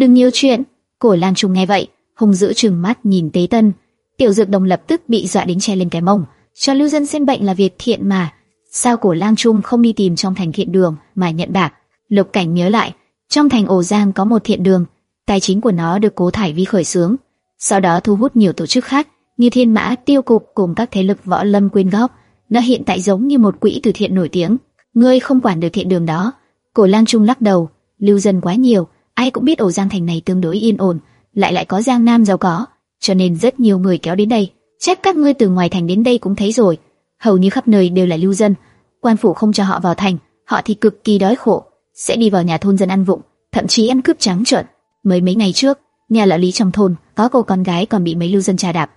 Đừng nhiều chuyện. Cổ Lang Trung nghe vậy, hung dữ trừng mắt nhìn Tế Tân. Tiểu Dược Đồng lập tức bị dọa đến che lên cái mông. Cho lưu dân xem bệnh là việc thiện mà, sao Cổ Lang Trung không đi tìm trong thành thiện đường mà nhận bạc? Lục Cảnh nhớ lại, trong thành ổ Giang có một thiện đường, tài chính của nó được Cố Thải Vi khởi xướng, sau đó thu hút nhiều tổ chức khác như Thiên Mã, Tiêu Cục cùng các thế lực võ lâm quyên góp. Nó hiện tại giống như một quỹ từ thiện nổi tiếng. Ngươi không quản được thiện đường đó. Cổ Lang Trung lắc đầu, lưu dân quá nhiều, ai cũng biết ổ Giang thành này tương đối yên ổn, lại lại có Giang Nam giàu có, cho nên rất nhiều người kéo đến đây. Chắc các ngươi từ ngoài thành đến đây cũng thấy rồi, hầu như khắp nơi đều là lưu dân. Quan phủ không cho họ vào thành, họ thì cực kỳ đói khổ, sẽ đi vào nhà thôn dân ăn vụng, thậm chí ăn cướp trắng trợn. Mới mấy ngày trước, nhà lão lý trong thôn có cô con gái còn bị mấy lưu dân trà đạp,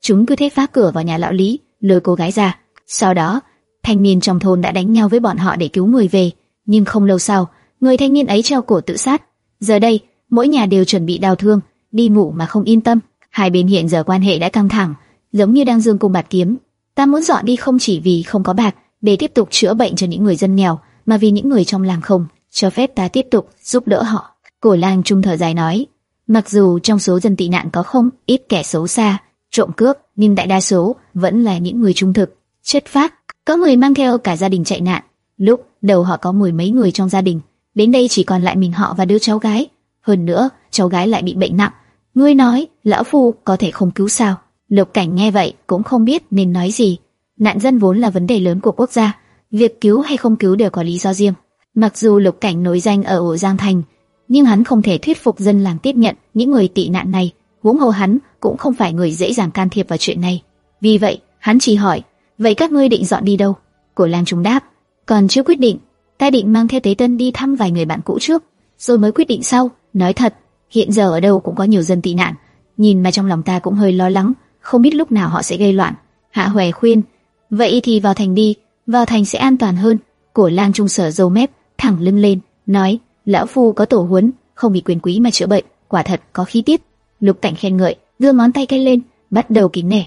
chúng cứ thế phá cửa vào nhà lão lý, lôi cô gái ra. Sau đó, thanh niên trong thôn đã đánh nhau với bọn họ để cứu người về, nhưng không lâu sau, người thanh niên ấy treo cổ tự sát. Giờ đây, mỗi nhà đều chuẩn bị đau thương, đi ngủ mà không yên tâm. Hai bên hiện giờ quan hệ đã căng thẳng, giống như đang dương cùng bạt kiếm. Ta muốn dọn đi không chỉ vì không có bạc để tiếp tục chữa bệnh cho những người dân nghèo, mà vì những người trong làng không cho phép ta tiếp tục giúp đỡ họ. Cổ lang trung thở dài nói, mặc dù trong số dân tị nạn có không ít kẻ xấu xa, trộm cướp, nhưng đại đa số vẫn là những người trung thực, chất phác. Có người mang theo cả gia đình chạy nạn. Lúc đầu họ có mười mấy người trong gia đình, đến đây chỉ còn lại mình họ và đứa cháu gái. Hơn nữa, cháu gái lại bị bệnh nặng. Ngươi nói, lão phu có thể không cứu sao? Lục Cảnh nghe vậy cũng không biết nên nói gì. Nạn dân vốn là vấn đề lớn của quốc gia, việc cứu hay không cứu đều có lý do riêng. Mặc dù Lục Cảnh nổi danh ở ổ Giang Thành, nhưng hắn không thể thuyết phục dân làng tiếp nhận những người tị nạn này. Huống hồ hắn cũng không phải người dễ dàng can thiệp vào chuyện này. Vì vậy, hắn chỉ hỏi, vậy các ngươi định dọn đi đâu? Cổ Lang chúng đáp, còn chưa quyết định. Ta định mang theo Tế Tân đi thăm vài người bạn cũ trước, rồi mới quyết định sau. Nói thật, hiện giờ ở đâu cũng có nhiều dân tị nạn, nhìn mà trong lòng ta cũng hơi lo lắng, không biết lúc nào họ sẽ gây loạn. Hạ Hoè khuyên, vậy thì vào thành đi, vào thành sẽ an toàn hơn. Cổ Lang Trung sở dâu mép, thẳng lưng lên, nói, lão phu có tổ huấn, không bị quyền quý mà chữa bệnh, quả thật có khí tiết. Lục Cảnh khen ngợi, đưa ngón tay cây lên, bắt đầu kính nể.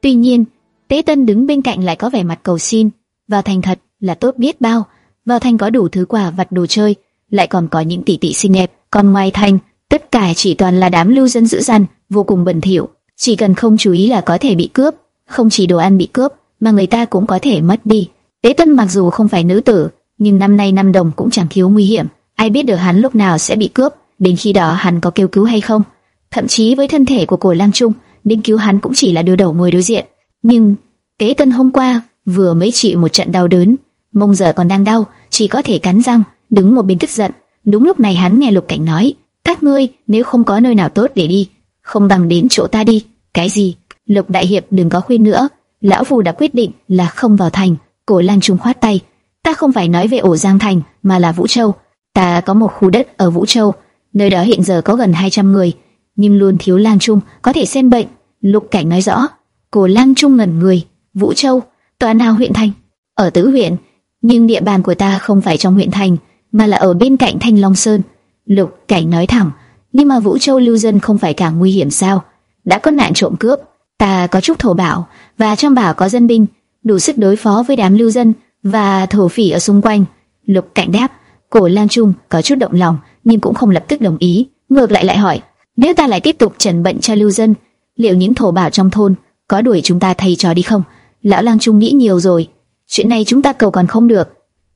Tuy nhiên, Tế Tân đứng bên cạnh lại có vẻ mặt cầu xin, vào thành thật là tốt biết bao, vào thành có đủ thứ quà vặt đồ chơi, lại còn có những tỷ tỷ xinh đẹp, còn ngoài thành, tất cả chỉ toàn là đám lưu dân dữ dằn, vô cùng bẩn thỉu, chỉ cần không chú ý là có thể bị cướp, không chỉ đồ ăn bị cướp, mà người ta cũng có thể mất đi. Tế Tân mặc dù không phải nữ tử, nhưng năm nay năm đồng cũng chẳng thiếu nguy hiểm, ai biết được hắn lúc nào sẽ bị cướp, đến khi đó hắn có kêu cứu hay không. Thậm chí với thân thể của cổ Lang Trung, đến cứu hắn cũng chỉ là đưa đầu môi đối diện. Nhưng Tế Tân hôm qua vừa mới chịu một trận đau đớn, mông giờ còn đang đau, chỉ có thể cắn răng, đứng một bên tức giận. Đúng lúc này hắn nghe Lục Cảnh nói, các ngươi nếu không có nơi nào tốt để đi, không bằng đến chỗ ta đi. Cái gì? Lục Đại Hiệp đừng có khuyên nữa, lão phù đã quyết định là không vào thành. Cổ Lang Trung khoát tay, ta không phải nói về ổ Giang Thành, mà là Vũ Châu. Ta có một khu đất ở Vũ Châu, nơi đó hiện giờ có gần 200 người, nhưng luôn thiếu Lang Trung có thể xem bệnh. Lục Cảnh nói rõ, Cổ Lang Trung ngẩn người, Vũ Châu, tòa nào huyện thành? Ở Tứ huyện, nhưng địa bàn của ta không phải trong huyện thành, mà là ở bên cạnh Thanh Long Sơn. Lục Cảnh nói thẳng, nhưng mà Vũ Châu lưu dân không phải càng nguy hiểm sao? Đã có nạn trộm cướp, ta có chút thổ bảo và trong bảo có dân binh, đủ sức đối phó với đám lưu dân và thổ phỉ ở xung quanh. Lục Cảnh đáp, Cổ Lang Trung có chút động lòng, nhưng cũng không lập tức đồng ý, ngược lại lại hỏi, nếu ta lại tiếp tục trần bệnh cho lưu dân, liệu những thổ bảo trong thôn có đuổi chúng ta thầy trò đi không? Lão Lang Trung nghĩ nhiều rồi, chuyện này chúng ta cầu còn không được.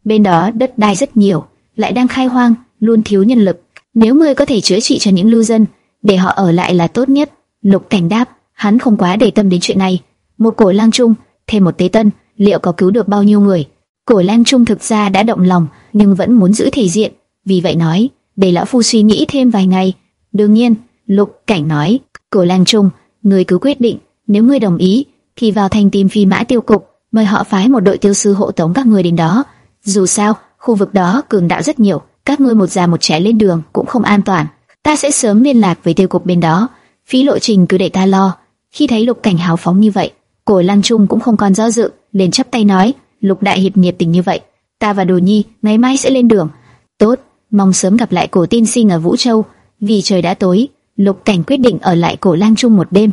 Bên đó đất đai rất nhiều, lại đang khai hoang, luôn thiếu nhân lực. Nếu ngươi có thể chữa trị cho những lưu dân, để họ ở lại là tốt nhất. Lục Cảnh đáp, hắn không quá để tâm đến chuyện này. Một cổ lang trung, thêm một tế tân, liệu có cứu được bao nhiêu người? Cổ lang trung thực ra đã động lòng, nhưng vẫn muốn giữ thể diện, vì vậy nói, để lão phu suy nghĩ thêm vài ngày. Đương nhiên, Lục Cảnh nói, cổ lang trung, ngươi cứ quyết định, nếu ngươi đồng ý, thì vào thành tìm phi mã tiêu cục, mời họ phái một đội tiêu sư hộ tống các người đến đó. Dù sao, khu vực đó cường đạo rất nhiều, các ngươi một già một trẻ lên đường cũng không an toàn. Ta sẽ sớm liên lạc với tiêu cục bên đó, phí lộ trình cứ để ta lo. Khi thấy Lục Cảnh hào phóng như vậy, Cổ Lăng Trung cũng không còn do dự, liền chắp tay nói: Lục đại hiệp nhiệt tình như vậy, ta và Đồ Nhi ngày mai sẽ lên đường. Tốt, mong sớm gặp lại Cổ Tiên Sinh ở Vũ Châu. Vì trời đã tối, Lục Cảnh quyết định ở lại Cổ Lang Trung một đêm.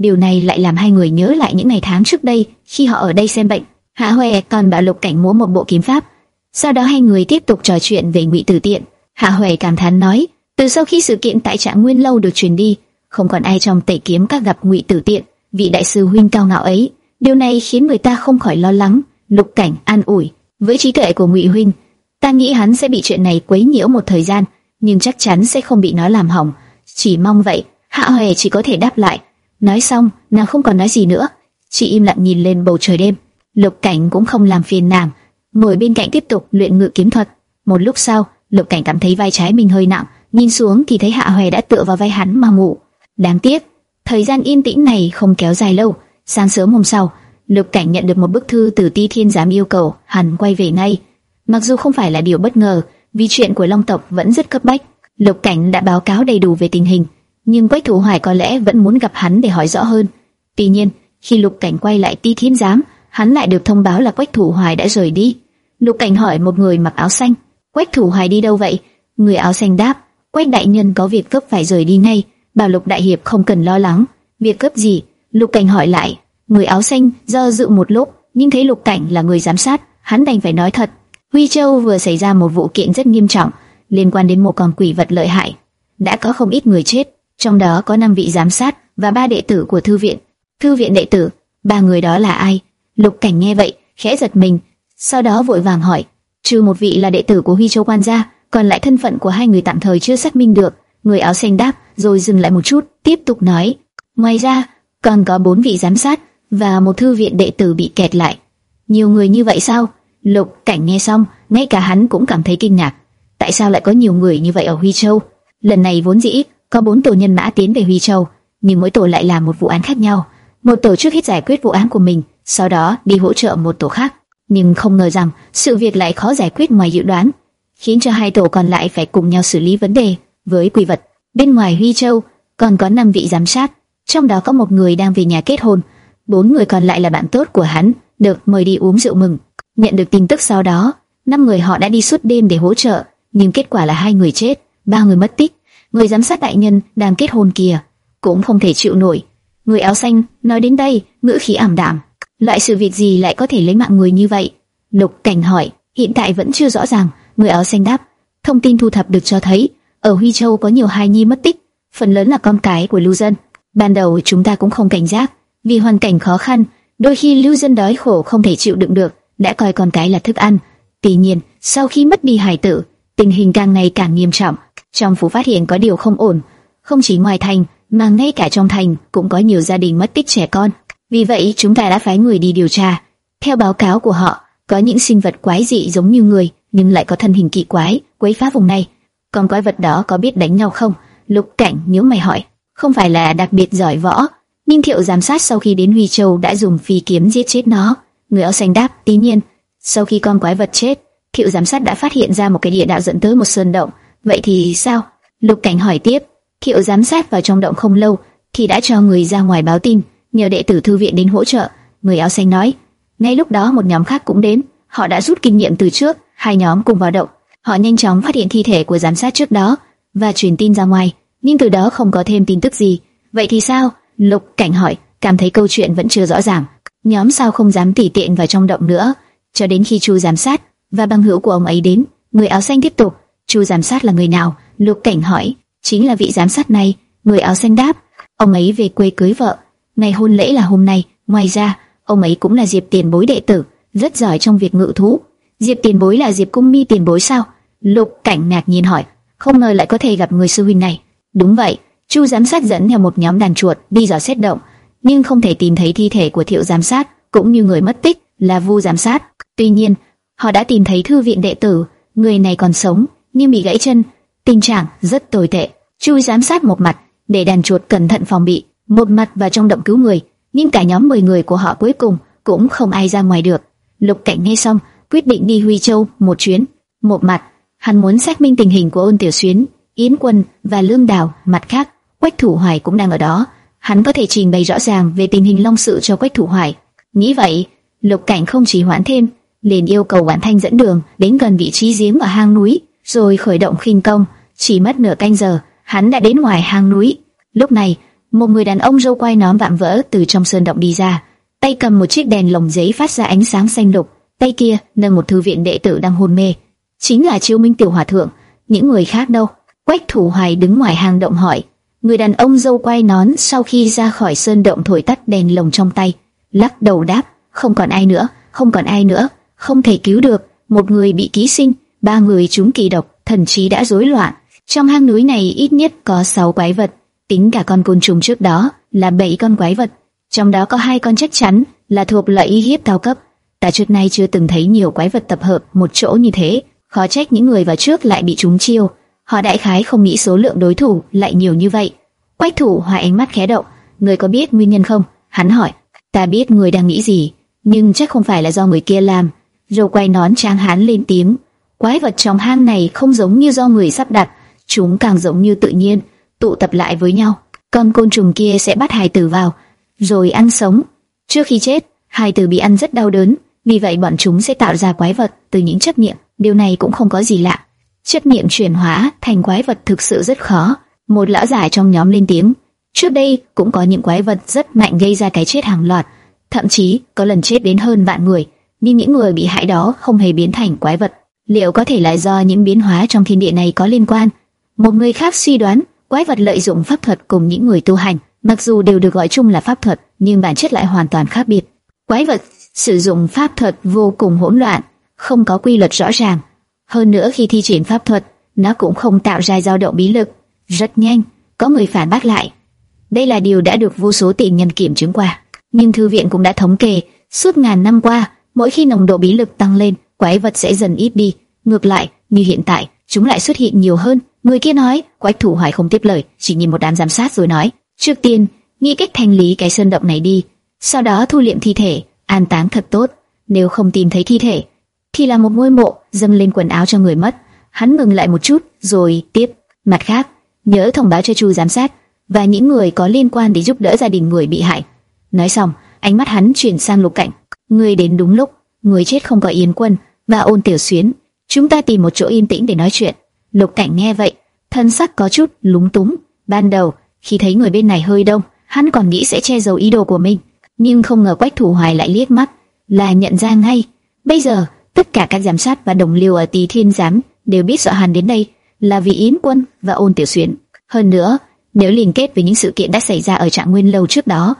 Điều này lại làm hai người nhớ lại những ngày tháng trước đây khi họ ở đây xem bệnh. Hạ Hoè còn bảo Lục Cảnh múa một bộ kiếm pháp. Sau đó hai người tiếp tục trò chuyện về Ngụy Tử Tiện. Hạ Hoè cảm thán nói: Từ sau khi sự kiện tại Trạng Nguyên lâu được truyền đi, không còn ai trong tẩy kiếm các gặp Ngụy Tử Tiện, vị đại sư huynh cao ngạo ấy. Điều này khiến người ta không khỏi lo lắng. Lục Cảnh an ủi, với trí tuệ của Ngụy huynh, ta nghĩ hắn sẽ bị chuyện này quấy nhiễu một thời gian, nhưng chắc chắn sẽ không bị nó làm hỏng. Chỉ mong vậy. Hạ Hoè chỉ có thể đáp lại. Nói xong, nàng không còn nói gì nữa. Chị im lặng nhìn lên bầu trời đêm. Lục Cảnh cũng không làm phiền nàng, ngồi bên cạnh tiếp tục luyện ngự kiếm thuật. Một lúc sau, Lục Cảnh cảm thấy vai trái mình hơi nặng, nhìn xuống thì thấy Hạ Hoè đã tựa vào vai hắn mà ngủ. Đáng tiếc, thời gian yên tĩnh này không kéo dài lâu. Sáng sớm hôm sau, Lục Cảnh nhận được một bức thư từ Ti Thiên giám yêu cầu hắn quay về ngay. Mặc dù không phải là điều bất ngờ, vì chuyện của Long tộc vẫn rất cấp bách. Lục Cảnh đã báo cáo đầy đủ về tình hình, nhưng Quách Thủ Hoài có lẽ vẫn muốn gặp hắn để hỏi rõ hơn. Tuy nhiên, khi Lục Cảnh quay lại Ti Thiên giám, hắn lại được thông báo là Quách Thủ Hoài đã rời đi. Lục Cảnh hỏi một người mặc áo xanh, Quách Thủ Hoài đi đâu vậy? Người áo xanh đáp, Quách đại nhân có việc cấp phải rời đi ngay, bảo Lục đại hiệp không cần lo lắng. Việc cấp gì? Lục Cảnh hỏi lại. Người áo xanh do dự một lúc, nhưng thấy Lục Cảnh là người giám sát, hắn đành phải nói thật. Huy Châu vừa xảy ra một vụ kiện rất nghiêm trọng liên quan đến một con quỷ vật lợi hại, đã có không ít người chết, trong đó có năm vị giám sát và ba đệ tử của thư viện. Thư viện đệ tử, ba người đó là ai? Lục Cảnh nghe vậy, khẽ giật mình, sau đó vội vàng hỏi, trừ một vị là đệ tử của Huy Châu quan gia, còn lại thân phận của hai người tạm thời chưa xác minh được. Người áo xanh đáp, rồi dừng lại một chút, tiếp tục nói, ngoài ra còn có bốn vị giám sát và một thư viện đệ tử bị kẹt lại. Nhiều người như vậy sao? Lục Cảnh nghe xong, ngay cả hắn cũng cảm thấy kinh ngạc. Tại sao lại có nhiều người như vậy ở Huy Châu? Lần này vốn dĩ có bốn tổ nhân mã tiến về Huy Châu, nhưng mỗi tổ lại là một vụ án khác nhau. Một tổ trước hết giải quyết vụ án của mình, sau đó đi hỗ trợ một tổ khác. Nhưng không ngờ rằng sự việc lại khó giải quyết ngoài dự đoán, khiến cho hai tổ còn lại phải cùng nhau xử lý vấn đề với quỷ vật. Bên ngoài Huy Châu còn có năm vị giám sát, trong đó có một người đang về nhà kết hôn, bốn người còn lại là bạn tốt của hắn, được mời đi uống rượu mừng. Nhận được tin tức sau đó, năm người họ đã đi suốt đêm để hỗ trợ, nhưng kết quả là hai người chết, ba người mất tích. Người giám sát đại nhân đang kết hôn kia cũng không thể chịu nổi. Người áo xanh nói đến đây, ngữ khí ảm đạm. Loại sự việc gì lại có thể lấy mạng người như vậy? Lục Cảnh hỏi, hiện tại vẫn chưa rõ ràng. Người áo xanh đáp, thông tin thu thập được cho thấy ở Huy Châu có nhiều hài nhi mất tích, phần lớn là con cái của lưu dân. Ban đầu chúng ta cũng không cảnh giác, vì hoàn cảnh khó khăn, đôi khi lưu dân đói khổ không thể chịu đựng được, đã coi con cái là thức ăn. Tuy nhiên, sau khi mất đi hài tử, tình hình càng ngày càng nghiêm trọng. Trong phủ phát hiện có điều không ổn, không chỉ ngoài thành mà ngay cả trong thành cũng có nhiều gia đình mất tích trẻ con. Vì vậy chúng ta đã phái người đi điều tra. Theo báo cáo của họ, có những sinh vật quái dị giống như người nhưng lại có thân hình kỳ quái, quấy phá vùng này. Còn quái vật đó có biết đánh nhau không? Lục Cảnh nếu mày hỏi, không phải là đặc biệt giỏi võ, nhưng Thiệu giám sát sau khi đến Huy Châu đã dùng phi kiếm giết chết nó. Người áo xanh đáp, tuy nhiên, sau khi con quái vật chết, Thiệu giám sát đã phát hiện ra một cái địa đạo dẫn tới một sơn động. Vậy thì sao? Lục Cảnh hỏi tiếp. Thiệu giám sát vào trong động không lâu thì đã cho người ra ngoài báo tin, nhờ đệ tử thư viện đến hỗ trợ. Người áo xanh nói. Ngay lúc đó một nhóm khác cũng đến, họ đã rút kinh nghiệm từ trước, hai nhóm cùng vào động. Họ nhanh chóng phát hiện thi thể của giám sát trước đó và truyền tin ra ngoài, nhưng từ đó không có thêm tin tức gì. Vậy thì sao? Lục Cảnh hỏi, cảm thấy câu chuyện vẫn chưa rõ ràng. Nhóm sao không dám tỉ tiện vào trong động nữa, cho đến khi Chu giám sát và băng hữu của ông ấy đến. Người áo xanh tiếp tục, Chu giám sát là người nào? Lục Cảnh hỏi, chính là vị giám sát này. Người áo xanh đáp, ông ấy về quê cưới vợ, ngày hôn lễ là hôm nay. Ngoài ra, ông ấy cũng là Diệp Tiền Bối đệ tử, rất giỏi trong việc ngự thú. Diệp Tiền Bối là Diệp Cung Mi Tiền Bối sao? Lục Cảnh ngạc nhiên hỏi, không ngờ lại có thể gặp người sư huynh này. Đúng vậy, Chu giám sát dẫn theo một nhóm đàn chuột đi dò xét động, nhưng không thể tìm thấy thi thể của Thiệu giám sát, cũng như người mất tích là Vu giám sát. Tuy nhiên, họ đã tìm thấy thư viện đệ tử, người này còn sống nhưng bị gãy chân, tình trạng rất tồi tệ. Chu giám sát một mặt để đàn chuột cẩn thận phòng bị, một mặt vào trong động cứu người, nhưng cả nhóm 10 người của họ cuối cùng cũng không ai ra ngoài được. Lục Cảnh nghe xong, quyết định đi Huy Châu một chuyến. Một mặt, hắn muốn xác minh tình hình của Ôn Tiểu Xuyến, Yến Quân và Lương Đào, mặt khác, Quách Thủ Hoài cũng đang ở đó, hắn có thể trình bày rõ ràng về tình hình long sự cho Quách Thủ Hoài. Nghĩ vậy, Lục Cảnh không chỉ hoãn thêm, liền yêu cầu Quản Thanh dẫn đường đến gần vị trí giếng ở hang núi, rồi khởi động khinh công. Chỉ mất nửa canh giờ, hắn đã đến ngoài hang núi. Lúc này, một người đàn ông râu quai nón vạm vỡ từ trong sơn động đi ra, tay cầm một chiếc đèn lồng giấy phát ra ánh sáng xanh lục, tay kia nâng một thư viện đệ tử đang hôn mê, chính là Chiêu Minh tiểu hòa thượng. Những người khác đâu? Quách Thủ Hoài đứng ngoài hang động hỏi. Người đàn ông râu quai nón sau khi ra khỏi sơn động thổi tắt đèn lồng trong tay, lắc đầu đáp, không còn ai nữa, không còn ai nữa, không thể cứu được. Một người bị ký sinh, ba người chúng kỳ độc, thần trí đã rối loạn. Trong hang núi này ít nhất có 6 quái vật, tính cả con côn trùng trước đó là 7 con quái vật, trong đó có hai con chắc chắn là thuộc loại y hiếp cao cấp. Ta trước nay chưa từng thấy nhiều quái vật tập hợp một chỗ như thế, khó trách những người vào trước lại bị trúng chiêu. Họ đại khái không nghĩ số lượng đối thủ lại nhiều như vậy. Quách thủ hoài ánh mắt khẽ động, người có biết nguyên nhân không? Hắn hỏi, ta biết người đang nghĩ gì, nhưng chắc không phải là do người kia làm. Rồi quay nón trang hán lên tiếng, quái vật trong hang này không giống như do người sắp đặt, chúng càng giống như tự nhiên, tụ tập lại với nhau. Con côn trùng kia sẽ bắt hài tử vào, rồi ăn sống. Trước khi chết, hài tử bị ăn rất đau đớn, vì vậy bọn chúng sẽ tạo ra quái vật từ những chất niệm. Điều này cũng không có gì lạ. Chất niệm chuyển hóa thành quái vật thực sự rất khó. Một lão giả trong nhóm lên tiếng. Trước đây cũng có những quái vật rất mạnh gây ra cái chết hàng loạt, thậm chí có lần chết đến hơn vạn người. Nhưng những người bị hại đó không hề biến thành quái vật. Liệu có thể là do những biến hóa trong thiên địa này có liên quan? Một người khác suy đoán quái vật lợi dụng pháp thuật cùng những người tu hành, mặc dù đều được gọi chung là pháp thuật, nhưng bản chất lại hoàn toàn khác biệt. Quái vật sử dụng pháp thuật vô cùng hỗn loạn, không có quy luật rõ ràng. Hơn nữa khi thi triển pháp thuật, nó cũng không tạo ra dao động bí lực. Rất nhanh, có người phản bác lại. Đây là điều đã được vô số tiền nhân kiểm chứng qua. Nhưng thư viện cũng đã thống kê, suốt ngàn năm qua, mỗi khi nồng độ bí lực tăng lên, quái vật sẽ dần ít đi. Ngược lại, như hiện tại, chúng lại xuất hiện nhiều hơn. Người kia nói, Quách Thủ Hoài không tiếp lời, chỉ nhìn một đám giám sát rồi nói, trước tiên, nghĩ cách thanh lý cái sơn động này đi, sau đó thu liệm thi thể, an táng thật tốt. Nếu không tìm thấy thi thể, thì là một ngôi mộ dâng lên quần áo cho người mất. Hắn ngừng lại một chút, rồi tiếp. Mặt khác, nhớ thông báo cho chu giám sát và những người có liên quan để giúp đỡ gia đình người bị hại. Nói xong, ánh mắt hắn chuyển sang Lục Cảnh. Người đến đúng lúc, người chết không có Yến Quân và Ôn Tiểu Xuyến. Chúng ta tìm một chỗ yên tĩnh để nói chuyện. Lục Cảnh nghe vậy, thân sắc có chút lúng túng. Ban đầu, khi thấy người bên này hơi đông, hắn còn nghĩ sẽ che giấu ý đồ của mình, nhưng không ngờ Quách Thủ Hoài lại liếc mắt, là nhận ra ngay. Bây giờ, tất cả các giám sát và đồng liêu ở Tỳ Thiên giám đều biết sợ hắn đến đây là vì Yến Quân và Ôn Tiểu Xuyên. Hơn nữa, nếu liên kết với những sự kiện đã xảy ra ở Trạng Nguyên lâu trước đó,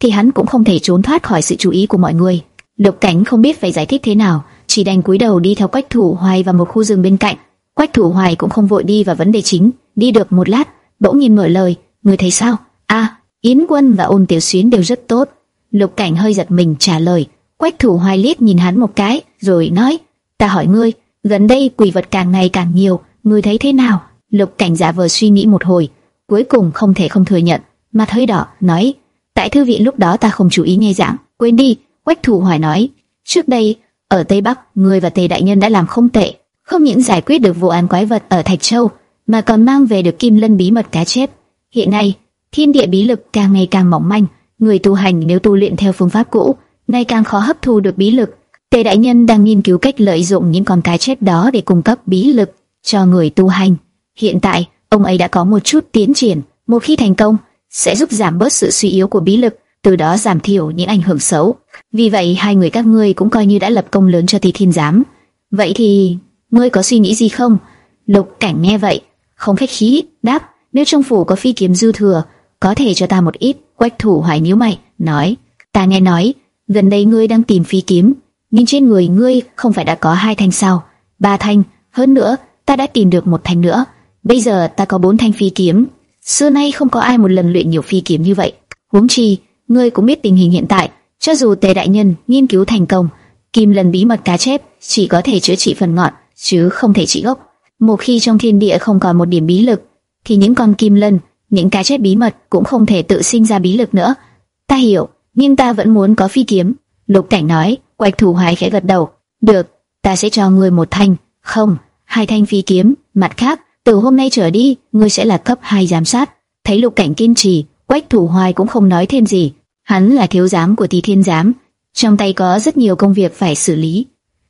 thì hắn cũng không thể trốn thoát khỏi sự chú ý của mọi người. Lục Cảnh không biết phải giải thích thế nào, chỉ đành cúi đầu đi theo Quách Thủ Hoài vào một khu rừng bên cạnh. Quách Thủ Hoài cũng không vội đi vào vấn đề chính, đi được một lát, bỗng nhìn mở lời, "Người thấy sao?" "A, Yến Quân và Ôn Tiểu xuyến đều rất tốt." Lục Cảnh hơi giật mình trả lời. Quách Thủ Hoài liếc nhìn hắn một cái, rồi nói: "Ta hỏi ngươi, gần đây quỷ vật càng ngày càng nhiều, ngươi thấy thế nào?" Lục Cảnh giả vờ suy nghĩ một hồi, cuối cùng không thể không thừa nhận, mặt hơi đỏ, nói: "Tại thư viện lúc đó ta không chú ý nghe giảng, quên đi." Quách Thủ Hoài nói: "Trước đây, ở Tây Bắc, người và Tề đại nhân đã làm không tệ, không những giải quyết được vụ án quái vật ở Thạch Châu, mà còn mang về được Kim Lân bí mật cá chép. Hiện nay, thiên địa bí lực càng ngày càng mỏng manh." người tu hành nếu tu luyện theo phương pháp cũ, ngày càng khó hấp thu được bí lực. Tề đại nhân đang nghiên cứu cách lợi dụng những con cá chết đó để cung cấp bí lực cho người tu hành. Hiện tại, ông ấy đã có một chút tiến triển, một khi thành công, sẽ giúp giảm bớt sự suy yếu của bí lực, từ đó giảm thiểu những ảnh hưởng xấu. Vì vậy, hai người các ngươi cũng coi như đã lập công lớn cho Tỳ Thiên giám. Vậy thì, ngươi có suy nghĩ gì không? Lục Cảnh nghe vậy, không khách khí, đáp: nếu trong phủ có phi kiếm dư thừa, có thể cho ta một ít. Quách thủ hoài nhíu mày, nói, ta nghe nói, gần đây ngươi đang tìm phi kiếm, nhưng trên người ngươi không phải đã có hai thanh sao? Ba thanh, hơn nữa, ta đã tìm được một thanh nữa. Bây giờ ta có bốn thanh phi kiếm. Xưa nay không có ai một lần luyện nhiều phi kiếm như vậy. Huống chi, ngươi cũng biết tình hình hiện tại, cho dù Tề đại nhân nghiên cứu thành công, kim lần bí mật cá chép chỉ có thể chữa trị phần ngọn, chứ không thể trị gốc. Một khi trong thiên địa không còn một điểm bí lực, thì những con kim lân những cá chép bí mật cũng không thể tự sinh ra bí lực nữa. Ta hiểu, nhưng ta vẫn muốn có phi kiếm. Lục Cảnh nói, Quạch Thủ Hoài khẽ gật đầu. Được, ta sẽ cho ngươi một thanh, không, hai thanh phi kiếm. Mặt khác, từ hôm nay trở đi, ngươi sẽ là cấp hai giám sát. Thấy Lục Cảnh kiên trì, Quách Thủ Hoài cũng không nói thêm gì. Hắn là thiếu giám của Tỳ Thiên giám, trong tay có rất nhiều công việc phải xử lý.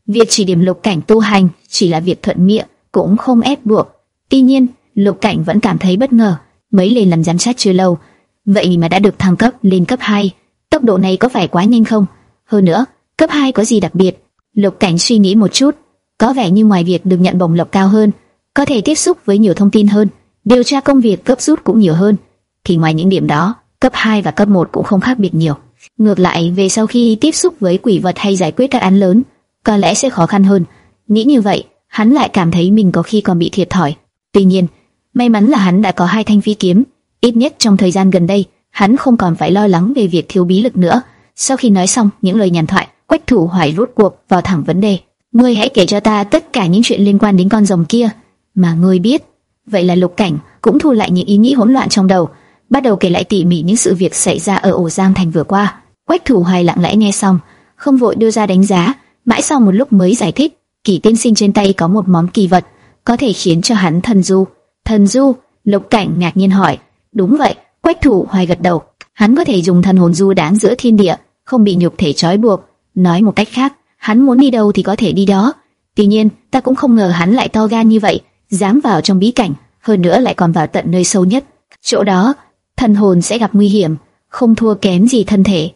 Việc chỉ điểm Lục Cảnh tu hành chỉ là việc thuận miệng, cũng không ép buộc. Tuy nhiên, Lục Cảnh vẫn cảm thấy bất ngờ mấy lên làm giám sát chưa lâu, vậy mà đã được thăng cấp lên cấp 2. Tốc độ này có phải quá nhanh không? Hơn nữa, cấp 2 có gì đặc biệt? Lục Cảnh suy nghĩ một chút, có vẻ như ngoài việc được nhận bổng lộc cao hơn, có thể tiếp xúc với nhiều thông tin hơn, điều tra công việc cấp rút cũng nhiều hơn. Thì ngoài những điểm đó, cấp 2 và cấp 1 cũng không khác biệt nhiều. Ngược lại, về sau khi tiếp xúc với quỷ vật hay giải quyết các án lớn, có lẽ sẽ khó khăn hơn. Nghĩ như vậy, hắn lại cảm thấy mình có khi còn bị thiệt thòi. Tuy nhiên, may mắn là hắn đã có hai thanh phi kiếm, ít nhất trong thời gian gần đây, hắn không còn phải lo lắng về việc thiếu bí lực nữa. Sau khi nói xong những lời nhàn thoại, Quách Thủ Hoài rút cuộc vào thẳng vấn đề. Ngươi hãy kể cho ta tất cả những chuyện liên quan đến con rồng kia mà ngươi biết. Vậy là Lục Cảnh cũng thu lại những ý nghĩ hỗn loạn trong đầu, bắt đầu kể lại tỉ mỉ những sự việc xảy ra ở ổ Giang Thành vừa qua. Quách Thủ Hoài lặng lẽ nghe xong, không vội đưa ra đánh giá, mãi sau một lúc mới giải thích. Kỳ tiên sinh trên tay có một món kỳ vật, có thể khiến cho hắn thần du. Thần du? Lục Cảnh ngạc nhiên hỏi. Đúng vậy, Quách Thủ Hoài gật đầu. Hắn có thể dùng thần hồn du đáng giữa thiên địa, không bị nhục thể trói buộc. Nói một cách khác, hắn muốn đi đâu thì có thể đi đó. Tuy nhiên, ta cũng không ngờ hắn lại to gan như vậy, dám vào trong bí cảnh, hơn nữa lại còn vào tận nơi sâu nhất. Chỗ đó, thần hồn sẽ gặp nguy hiểm, không thua kém gì thân thể.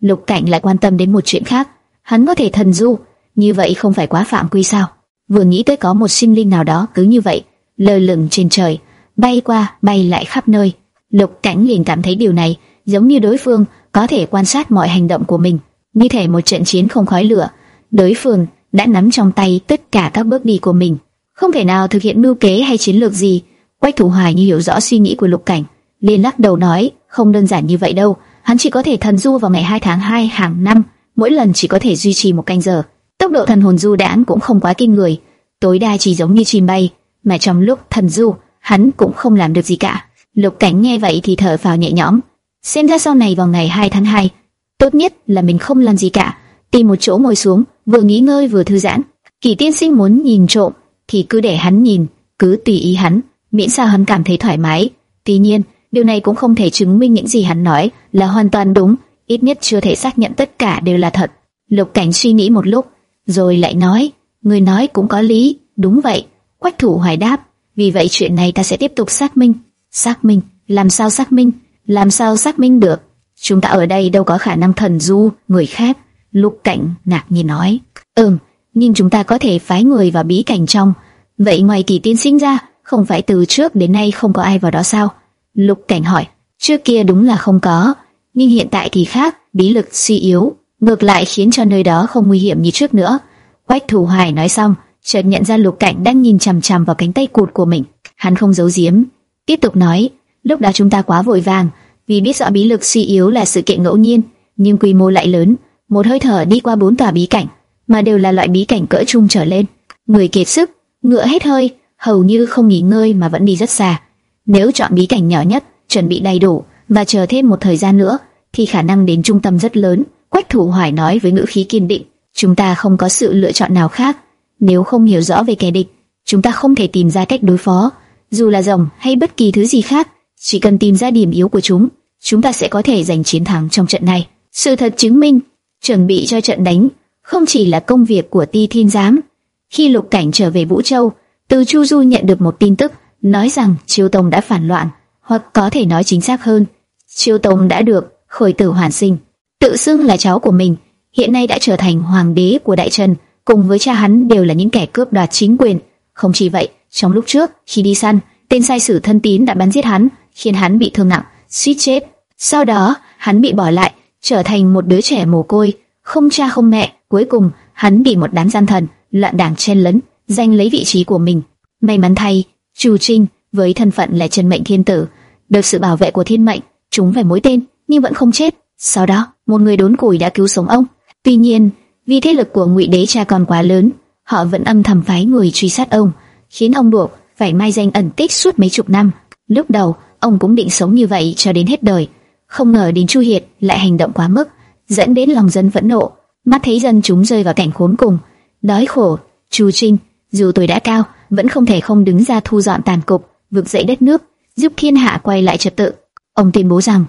Lục Cảnh lại quan tâm đến một chuyện khác, hắn có thể thần du, như vậy không phải quá phạm quy sao? Vừa nghĩ tới có một sinh linh nào đó cứ như vậy, lơ lửng trên trời, bay qua, bay lại khắp nơi. Lục Cảnh liền cảm thấy điều này giống như đối phương có thể quan sát mọi hành động của mình, như thể một trận chiến không khói lửa. Đối phương đã nắm trong tay tất cả các bước đi của mình, không thể nào thực hiện mưu kế hay chiến lược gì. Quách Thủ Hoài như hiểu rõ suy nghĩ của Lục Cảnh, liền lắc đầu nói, không đơn giản như vậy đâu, hắn chỉ có thể thần du vào ngày 2 tháng 2 hàng năm, mỗi lần chỉ có thể duy trì một canh giờ. Tốc độ thần hồn du đãng cũng không quá kinh người, tối đa chỉ giống như chim bay, mà trong lúc thần du, hắn cũng không làm được gì cả. Lục Cảnh nghe vậy thì thở phào nhẹ nhõm, xem ra sau này vào ngày 2 tháng 2, tốt nhất là mình không làm gì cả, tìm một chỗ ngồi xuống, vừa nghỉ ngơi vừa thư giãn. Kỳ Tiên Sinh muốn nhìn trộm thì cứ để hắn nhìn, cứ tùy ý hắn, miễn sao hắn cảm thấy thoải mái. Tuy nhiên, điều này cũng không thể chứng minh những gì hắn nói là hoàn toàn đúng, ít nhất chưa thể xác nhận tất cả đều là thật. Lục Cảnh suy nghĩ một lúc, rồi lại nói, người nói cũng có lý, đúng vậy. Quách Thủ Hoài đáp, vì vậy chuyện này ta sẽ tiếp tục xác minh. Xác minh? Làm sao xác minh? Làm sao xác minh được? Chúng ta ở đây đâu có khả năng thần du người khác. Lục Cảnh ngạc nhiên nói, ừm, nhưng chúng ta có thể phái người vào bí cảnh trong. Vậy ngoài kỳ tiên sinh ra, không phải từ trước đến nay không có ai vào đó sao? Lục Cảnh hỏi, trước kia đúng là không có, nhưng hiện tại thì khác, bí lực suy yếu, ngược lại khiến cho nơi đó không nguy hiểm như trước nữa. Quách Thủ Hải nói xong, chợt nhận ra Lục Cảnh đang nhìn chằm chằm vào cánh tay cụt của mình. Hắn không giấu giếm, tiếp tục nói, lúc đó chúng ta quá vội vàng, vì biết rõ bí lực suy yếu là sự kiện ngẫu nhiên, nhưng quy mô lại lớn, một hơi thở đi qua bốn tòa bí cảnh, mà đều là loại bí cảnh cỡ trung trở lên. Người kiệt sức, ngựa hết hơi, hầu như không nghỉ ngơi mà vẫn đi rất xa. Nếu chọn bí cảnh nhỏ nhất, chuẩn bị đầy đủ và chờ thêm một thời gian nữa, thì khả năng đến trung tâm rất lớn. Quách Thủ Hoài nói với ngữ khí kiên định, chúng ta không có sự lựa chọn nào khác. Nếu không hiểu rõ về kẻ địch, chúng ta không thể tìm ra cách đối phó. Dù là rồng hay bất kỳ thứ gì khác, chỉ cần tìm ra điểm yếu của chúng, chúng ta sẽ có thể giành chiến thắng trong trận này. Sự thật chứng minh, chuẩn bị cho trận đánh không chỉ là công việc của Ti Thiên Giám. Khi Lục Cảnh trở về Vũ Châu, từ Chu Du nhận được một tin tức, nói rằng Chiêu Tông đã phản loạn, hoặc có thể nói chính xác hơn, Chiêu Tông đã được khởi tử hoàn sinh, tự xưng là cháu của mình, hiện nay đã trở thành hoàng đế của Đại Trần, cùng với cha hắn đều là những kẻ cướp đoạt chính quyền. Không chỉ vậy, trong lúc trước khi đi săn, tên sai sử thân tín đã bắn giết hắn, khiến hắn bị thương nặng, suýt chết. Sau đó, hắn bị bỏ lại, trở thành một đứa trẻ mồ côi, không cha không mẹ. Cuối cùng, hắn bị một đám gian thần, loạn đảng chen lấn, giành lấy vị trí của mình. May mắn thay, Chu Trinh với thân phận là Trần Mệnh Thiên Tử, được sự bảo vệ của Thiên Mệnh, chúng phải mối tên nhưng vẫn không chết. Sau đó, một người đốn củi đã cứu sống ông. Tuy nhiên, vì thế lực của Ngụy Đế cha còn quá lớn, họ vẫn âm thầm phái người truy sát ông, khiến ông buộc phải mai danh ẩn tích suốt mấy chục năm. Lúc đầu, ông cũng định sống như vậy cho đến hết đời, không ngờ đến Chu Hiệt lại hành động quá mức, dẫn đến lòng dân phẫn nộ, mắt thấy dân chúng rơi vào cảnh khốn cùng, đói khổ. Chu Trinh, dù tuổi đã cao, vẫn không thể không đứng ra thu dọn tàn cục, vực dậy đất nước, giúp thiên hạ quay lại trật tự. Ông tuyên bố rằng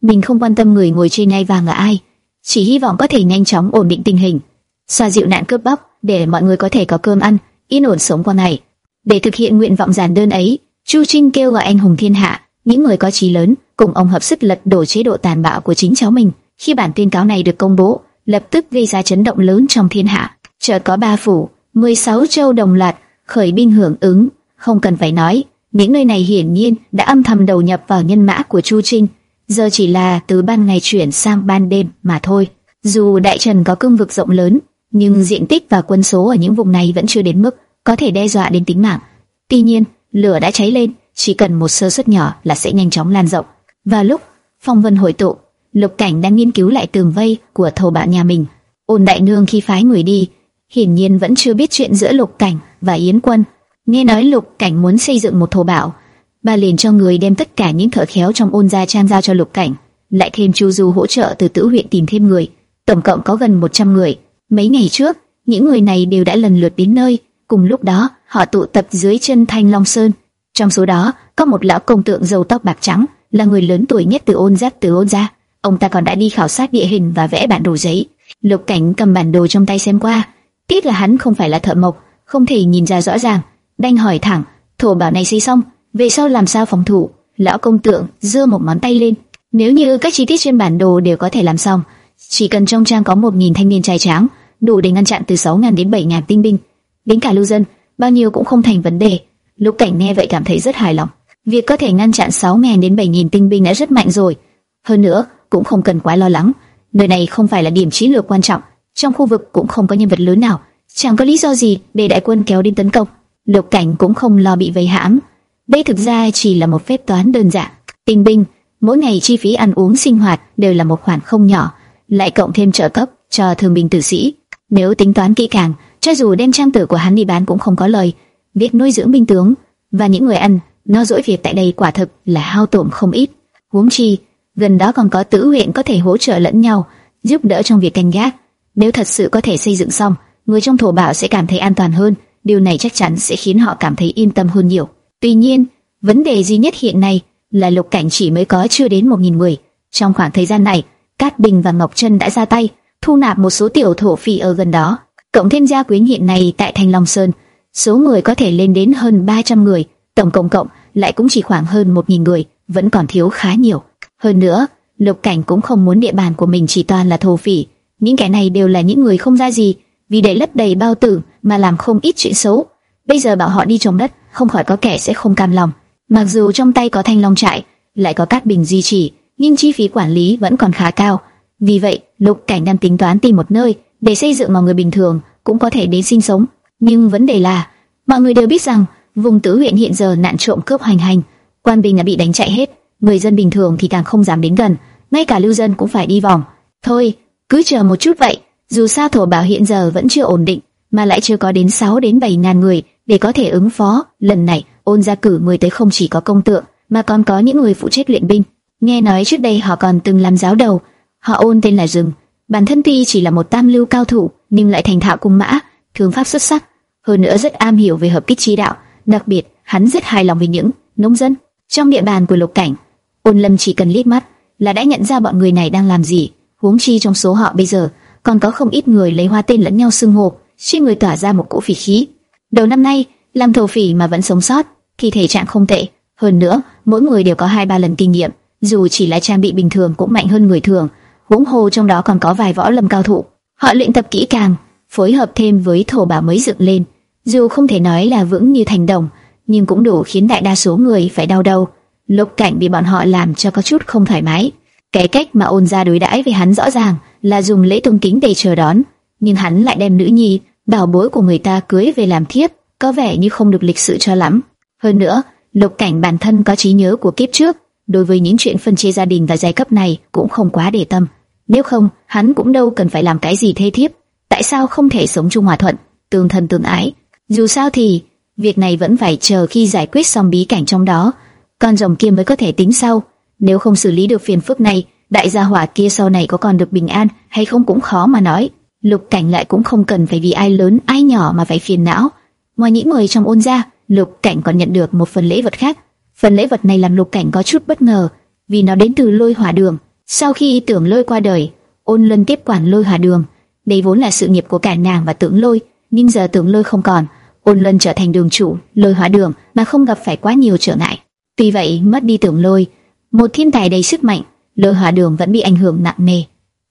mình không quan tâm người ngồi trên ngai vàng là ai, chỉ hy vọng có thể nhanh chóng ổn định tình hình, xoa dịu nạn cướp bóc để mọi người có thể có cơm ăn, yên ổn sống qua ngày. Để thực hiện nguyện vọng giản đơn ấy, Chu Trinh kêu gọi anh hùng thiên hạ, những người có trí lớn, cùng ông hợp sức lật đổ chế độ tàn bạo của chính cháu mình. Khi bản tuyên cáo này được công bố, lập tức gây ra chấn động lớn trong thiên hạ. Chợt có ba phủ, 16 châu đồng loạt khởi binh hưởng ứng, không cần phải nói, Những nơi này hiển nhiên đã âm thầm đầu nhập vào nhân mã của Chu Trinh, giờ chỉ là từ ban ngày chuyển sang ban đêm mà thôi. Dù Đại Trần có cương vực rộng lớn, nhưng diện tích và quân số ở những vùng này vẫn chưa đến mức có thể đe dọa đến tính mạng. Tuy nhiên, lửa đã cháy lên, chỉ cần một sơ suất nhỏ là sẽ nhanh chóng lan rộng. Và lúc phong vân hội tụ, Lục Cảnh đang nghiên cứu lại tường vây của thầu bạn nhà mình. Ôn Đại Nương khi phái người đi, hiển nhiên vẫn chưa biết chuyện giữa Lục Cảnh và Yến Quân. Nghe nói Lục Cảnh muốn xây dựng một thổ bảo, bà liền cho người đem tất cả những thợ khéo trong ôn gia trang giao cho Lục Cảnh, lại thêm Chu Du hỗ trợ từ Tử huyện tìm thêm người, tổng cộng có gần 100 người. Mấy ngày trước, những người này đều đã lần lượt đến nơi, cùng lúc đó, họ tụ tập dưới chân Thanh Long Sơn. Trong số đó, có một lão công tượng râu tóc bạc trắng, là người lớn tuổi nhất từ ôn giáp từ ôn gia. Ông ta còn đã đi khảo sát địa hình và vẽ bản đồ giấy. Lục Cảnh cầm bản đồ trong tay xem qua, tiếc là hắn không phải là thợ mộc, không thể nhìn ra rõ ràng. Đanh hỏi thẳng, thổ bảo này xây xong, về sau làm sao phòng thủ? Lão công tượng giơ một ngón tay lên. Nếu như các chi tiết trên bản đồ đều có thể làm xong, chỉ cần trong trang có một nghìn thanh niên trai tráng, đủ để ngăn chặn từ sáu ngàn đến bảy ngàn tinh binh, đến cả lưu dân, bao nhiêu cũng không thành vấn đề. Lục Cảnh nghe vậy cảm thấy rất hài lòng. Việc có thể ngăn chặn sáu ngàn đến bảy nghìn tinh binh đã rất mạnh rồi. Hơn nữa, cũng không cần quá lo lắng. Nơi này không phải là điểm chiến lược quan trọng, trong khu vực cũng không có nhân vật lớn nào, chẳng có lý do gì để đại quân kéo đến tấn công. Lục Cảnh cũng không lo bị vây hãm. Đây thực ra chỉ là một phép toán đơn giản. Tinh binh, mỗi ngày chi phí ăn uống sinh hoạt đều là một khoản không nhỏ, lại cộng thêm trợ cấp cho thường binh tử sĩ. Nếu tính toán kỹ càng, cho dù đem trang tử của hắn đi bán cũng không có lời. Việc nuôi dưỡng binh tướng và những người ăn, nó dỗi việc tại đây quả thực là hao tổn không ít. Huống chi, gần đó còn có tử huyện có thể hỗ trợ lẫn nhau, giúp đỡ trong việc canh gác. Nếu thật sự có thể xây dựng xong, người trong thổ bảo sẽ cảm thấy an toàn hơn. Điều này chắc chắn sẽ khiến họ cảm thấy yên tâm hơn nhiều. Tuy nhiên, vấn đề duy nhất hiện nay là lục cảnh chỉ mới có chưa đến một nghìn người. Trong khoảng thời gian này, Cát Bình và Ngọc Trân đã ra tay, thu nạp một số tiểu thổ phỉ ở gần đó. Cộng thêm gia quyến hiện nay tại Thành Long Sơn, số người có thể lên đến hơn 300 người, tổng cộng cộng lại cũng chỉ khoảng hơn 1.000 người, vẫn còn thiếu khá nhiều. Hơn nữa, Lục Cảnh cũng không muốn địa bàn của mình chỉ toàn là thổ phỉ, những kẻ này đều là những người không ra gì, vì để lấp đầy bao tử mà làm không ít chuyện xấu. Bây giờ bảo họ đi trồng đất, không khỏi có kẻ sẽ không cam lòng. Mặc dù trong tay có Thanh Long trại, lại có Cát Bình duy trì, nhưng chi phí quản lý vẫn còn khá cao. Vì vậy, Lục Cảnh đang tính toán tìm một nơi để xây dựng mà người bình thường cũng có thể đến sinh sống. Nhưng vấn đề là, mọi người đều biết rằng vùng tứ huyện hiện giờ nạn trộm cướp hoành hành, quan binh đã bị đánh chạy hết, người dân bình thường thì càng không dám đến gần, ngay cả lưu dân cũng phải đi vòng. Thôi, cứ chờ một chút vậy, dù sao thổ bảo hiện giờ vẫn chưa ổn định, mà lại chưa có đến 6 đến 7 ngàn người để có thể ứng phó. Lần này, ôn gia cử người tới không chỉ có công tượng, mà còn có những người phụ trách luyện binh. Nghe nói trước đây họ còn từng làm giáo đầu, họ ôn tên là Dừng. Bản thân tuy chỉ là một tam lưu cao thủ, nhưng lại thành thạo cung mã, thương pháp xuất sắc, hơn nữa rất am hiểu về hợp kích chi đạo. Đặc biệt, hắn rất hài lòng về những nông dân trong địa bàn của Lục Cảnh. Ôn Lâm chỉ cần liếc mắt là đã nhận ra bọn người này đang làm gì. Huống chi trong số họ bây giờ còn có không ít người lấy hoa tên lẫn nhau xưng hô, trên người tỏa ra một cỗ phỉ khí. Đầu năm nay, làm thổ phỉ mà vẫn sống sót, thì thể trạng không tệ. Hơn nữa, mỗi người đều có hai ba lần kinh nghiệm, dù chỉ là trang bị bình thường cũng mạnh hơn người thường. Huống hồ trong đó còn có vài võ lâm cao thủ. Họ luyện tập kỹ càng, phối hợp thêm với thổ bảo mới dựng lên, dù không thể nói là vững như thành đồng, nhưng cũng đủ khiến đại đa số người phải đau đầu. Lục Cảnh bị bọn họ làm cho có chút không thoải mái. Cái cách mà ôn gia đối đãi với hắn rõ ràng là dùng lễ tôn kính để chờ đón, nhưng hắn lại đem nữ nhi, bảo bối của người ta cưới về làm thiếp, có vẻ như không được lịch sự cho lắm. Hơn nữa, Lục Cảnh bản thân có trí nhớ của kiếp trước, đối với những chuyện phân chia gia đình và giai cấp này cũng không quá để tâm. Nếu không, hắn cũng đâu cần phải làm cái gì thê thiếp. Tại sao không thể sống chung hòa thuận, tương thân tương ái? Dù sao thì, việc này vẫn phải chờ khi giải quyết xong bí cảnh trong đó, con rồng kia mới có thể tính sau. Nếu không xử lý được phiền phức này, đại gia hỏa kia sau này có còn được bình an hay không cũng khó mà nói. Lục cảnh lại cũng không cần phải vì ai lớn ai nhỏ mà phải phiền não. Ngoài những người trong ôn gia, lục cảnh còn nhận được một phần lễ vật khác. Phần lễ vật này làm lục cảnh có chút bất ngờ, vì nó đến từ lôi hỏa đường. Sau khi tưởng lôi qua đời, ôn lân tiếp quản lôi hỏa đường. Đây vốn là sự nghiệp của cả nàng và tưởng lôi, nhưng giờ tưởng lôi không còn, ôn lân trở thành đường chủ, lôi hỏa đường mà không gặp phải quá nhiều trở ngại. Tuy vậy, mất đi tưởng lôi, một thiên tài đầy sức mạnh, lôi hỏa đường vẫn bị ảnh hưởng nặng nề.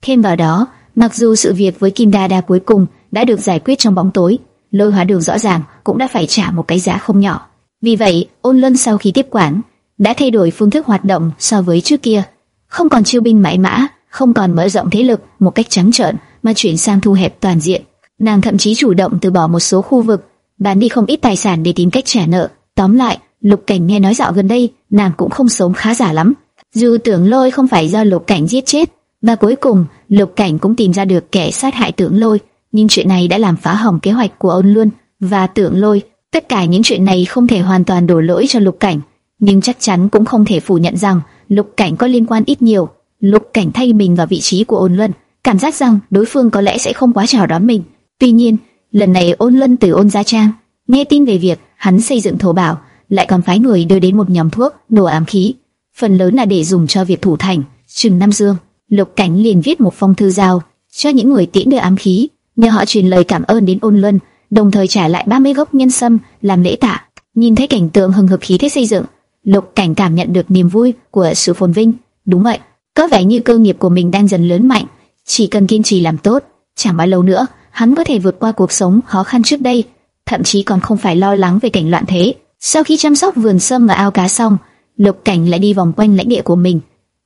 Thêm vào đó, mặc dù sự việc với Kim Đa Đa cuối cùng đã được giải quyết trong bóng tối, lôi hỏa đường rõ ràng cũng đã phải trả một cái giá không nhỏ. Vì vậy, Ôn Luân sau khi tiếp quản, đã thay đổi phương thức hoạt động so với trước kia, không còn chiêu binh mãi mã, không còn mở rộng thế lực một cách trắng trợn, mà chuyển sang thu hẹp toàn diện. Nàng thậm chí chủ động từ bỏ một số khu vực, bán đi không ít tài sản để tìm cách trả nợ. Tóm lại, Lục Cảnh nghe nói dạo gần đây, nàng cũng không sống khá giả lắm. Dù tưởng lôi không phải do Lục Cảnh giết chết, và cuối cùng Lục Cảnh cũng tìm ra được kẻ sát hại tưởng lôi, nhưng chuyện này đã làm phá hỏng kế hoạch của ôn luân và tưởng lôi. Tất cả những chuyện này không thể hoàn toàn đổ lỗi cho Lục Cảnh, nhưng chắc chắn cũng không thể phủ nhận rằng Lục Cảnh có liên quan ít nhiều. Lục Cảnh thay mình vào vị trí của ôn luân, cảm giác rằng đối phương có lẽ sẽ không quá chào đón mình. Tuy nhiên, lần này ôn luân từ ôn gia trang nghe tin về việc hắn xây dựng thổ bảo, lại còn phái người đưa đến một nhóm thuốc nổ ám khí, phần lớn là để dùng cho việc thủ thành. Trừng Nam Dương, Lục Cảnh liền viết một phong thư giao cho những người tiễn đưa ám khí, nhờ họ truyền lời cảm ơn đến ôn luân, đồng thời trả lại 30 gốc nhân sâm làm lễ tạ. Nhìn thấy cảnh tượng hừng hực khí thế xây dựng, Lục Cảnh cảm nhận được niềm vui của sự phồn vinh. Đúng vậy, có vẻ như cơ nghiệp của mình đang dần lớn mạnh, chỉ cần kiên trì làm tốt, chẳng bao lâu nữa hắn có thể vượt qua cuộc sống khó khăn trước đây, thậm chí còn không phải lo lắng về cảnh loạn thế. Sau khi chăm sóc vườn sâm và ao cá xong, Lục Cảnh lại đi vòng quanh lãnh địa của mình.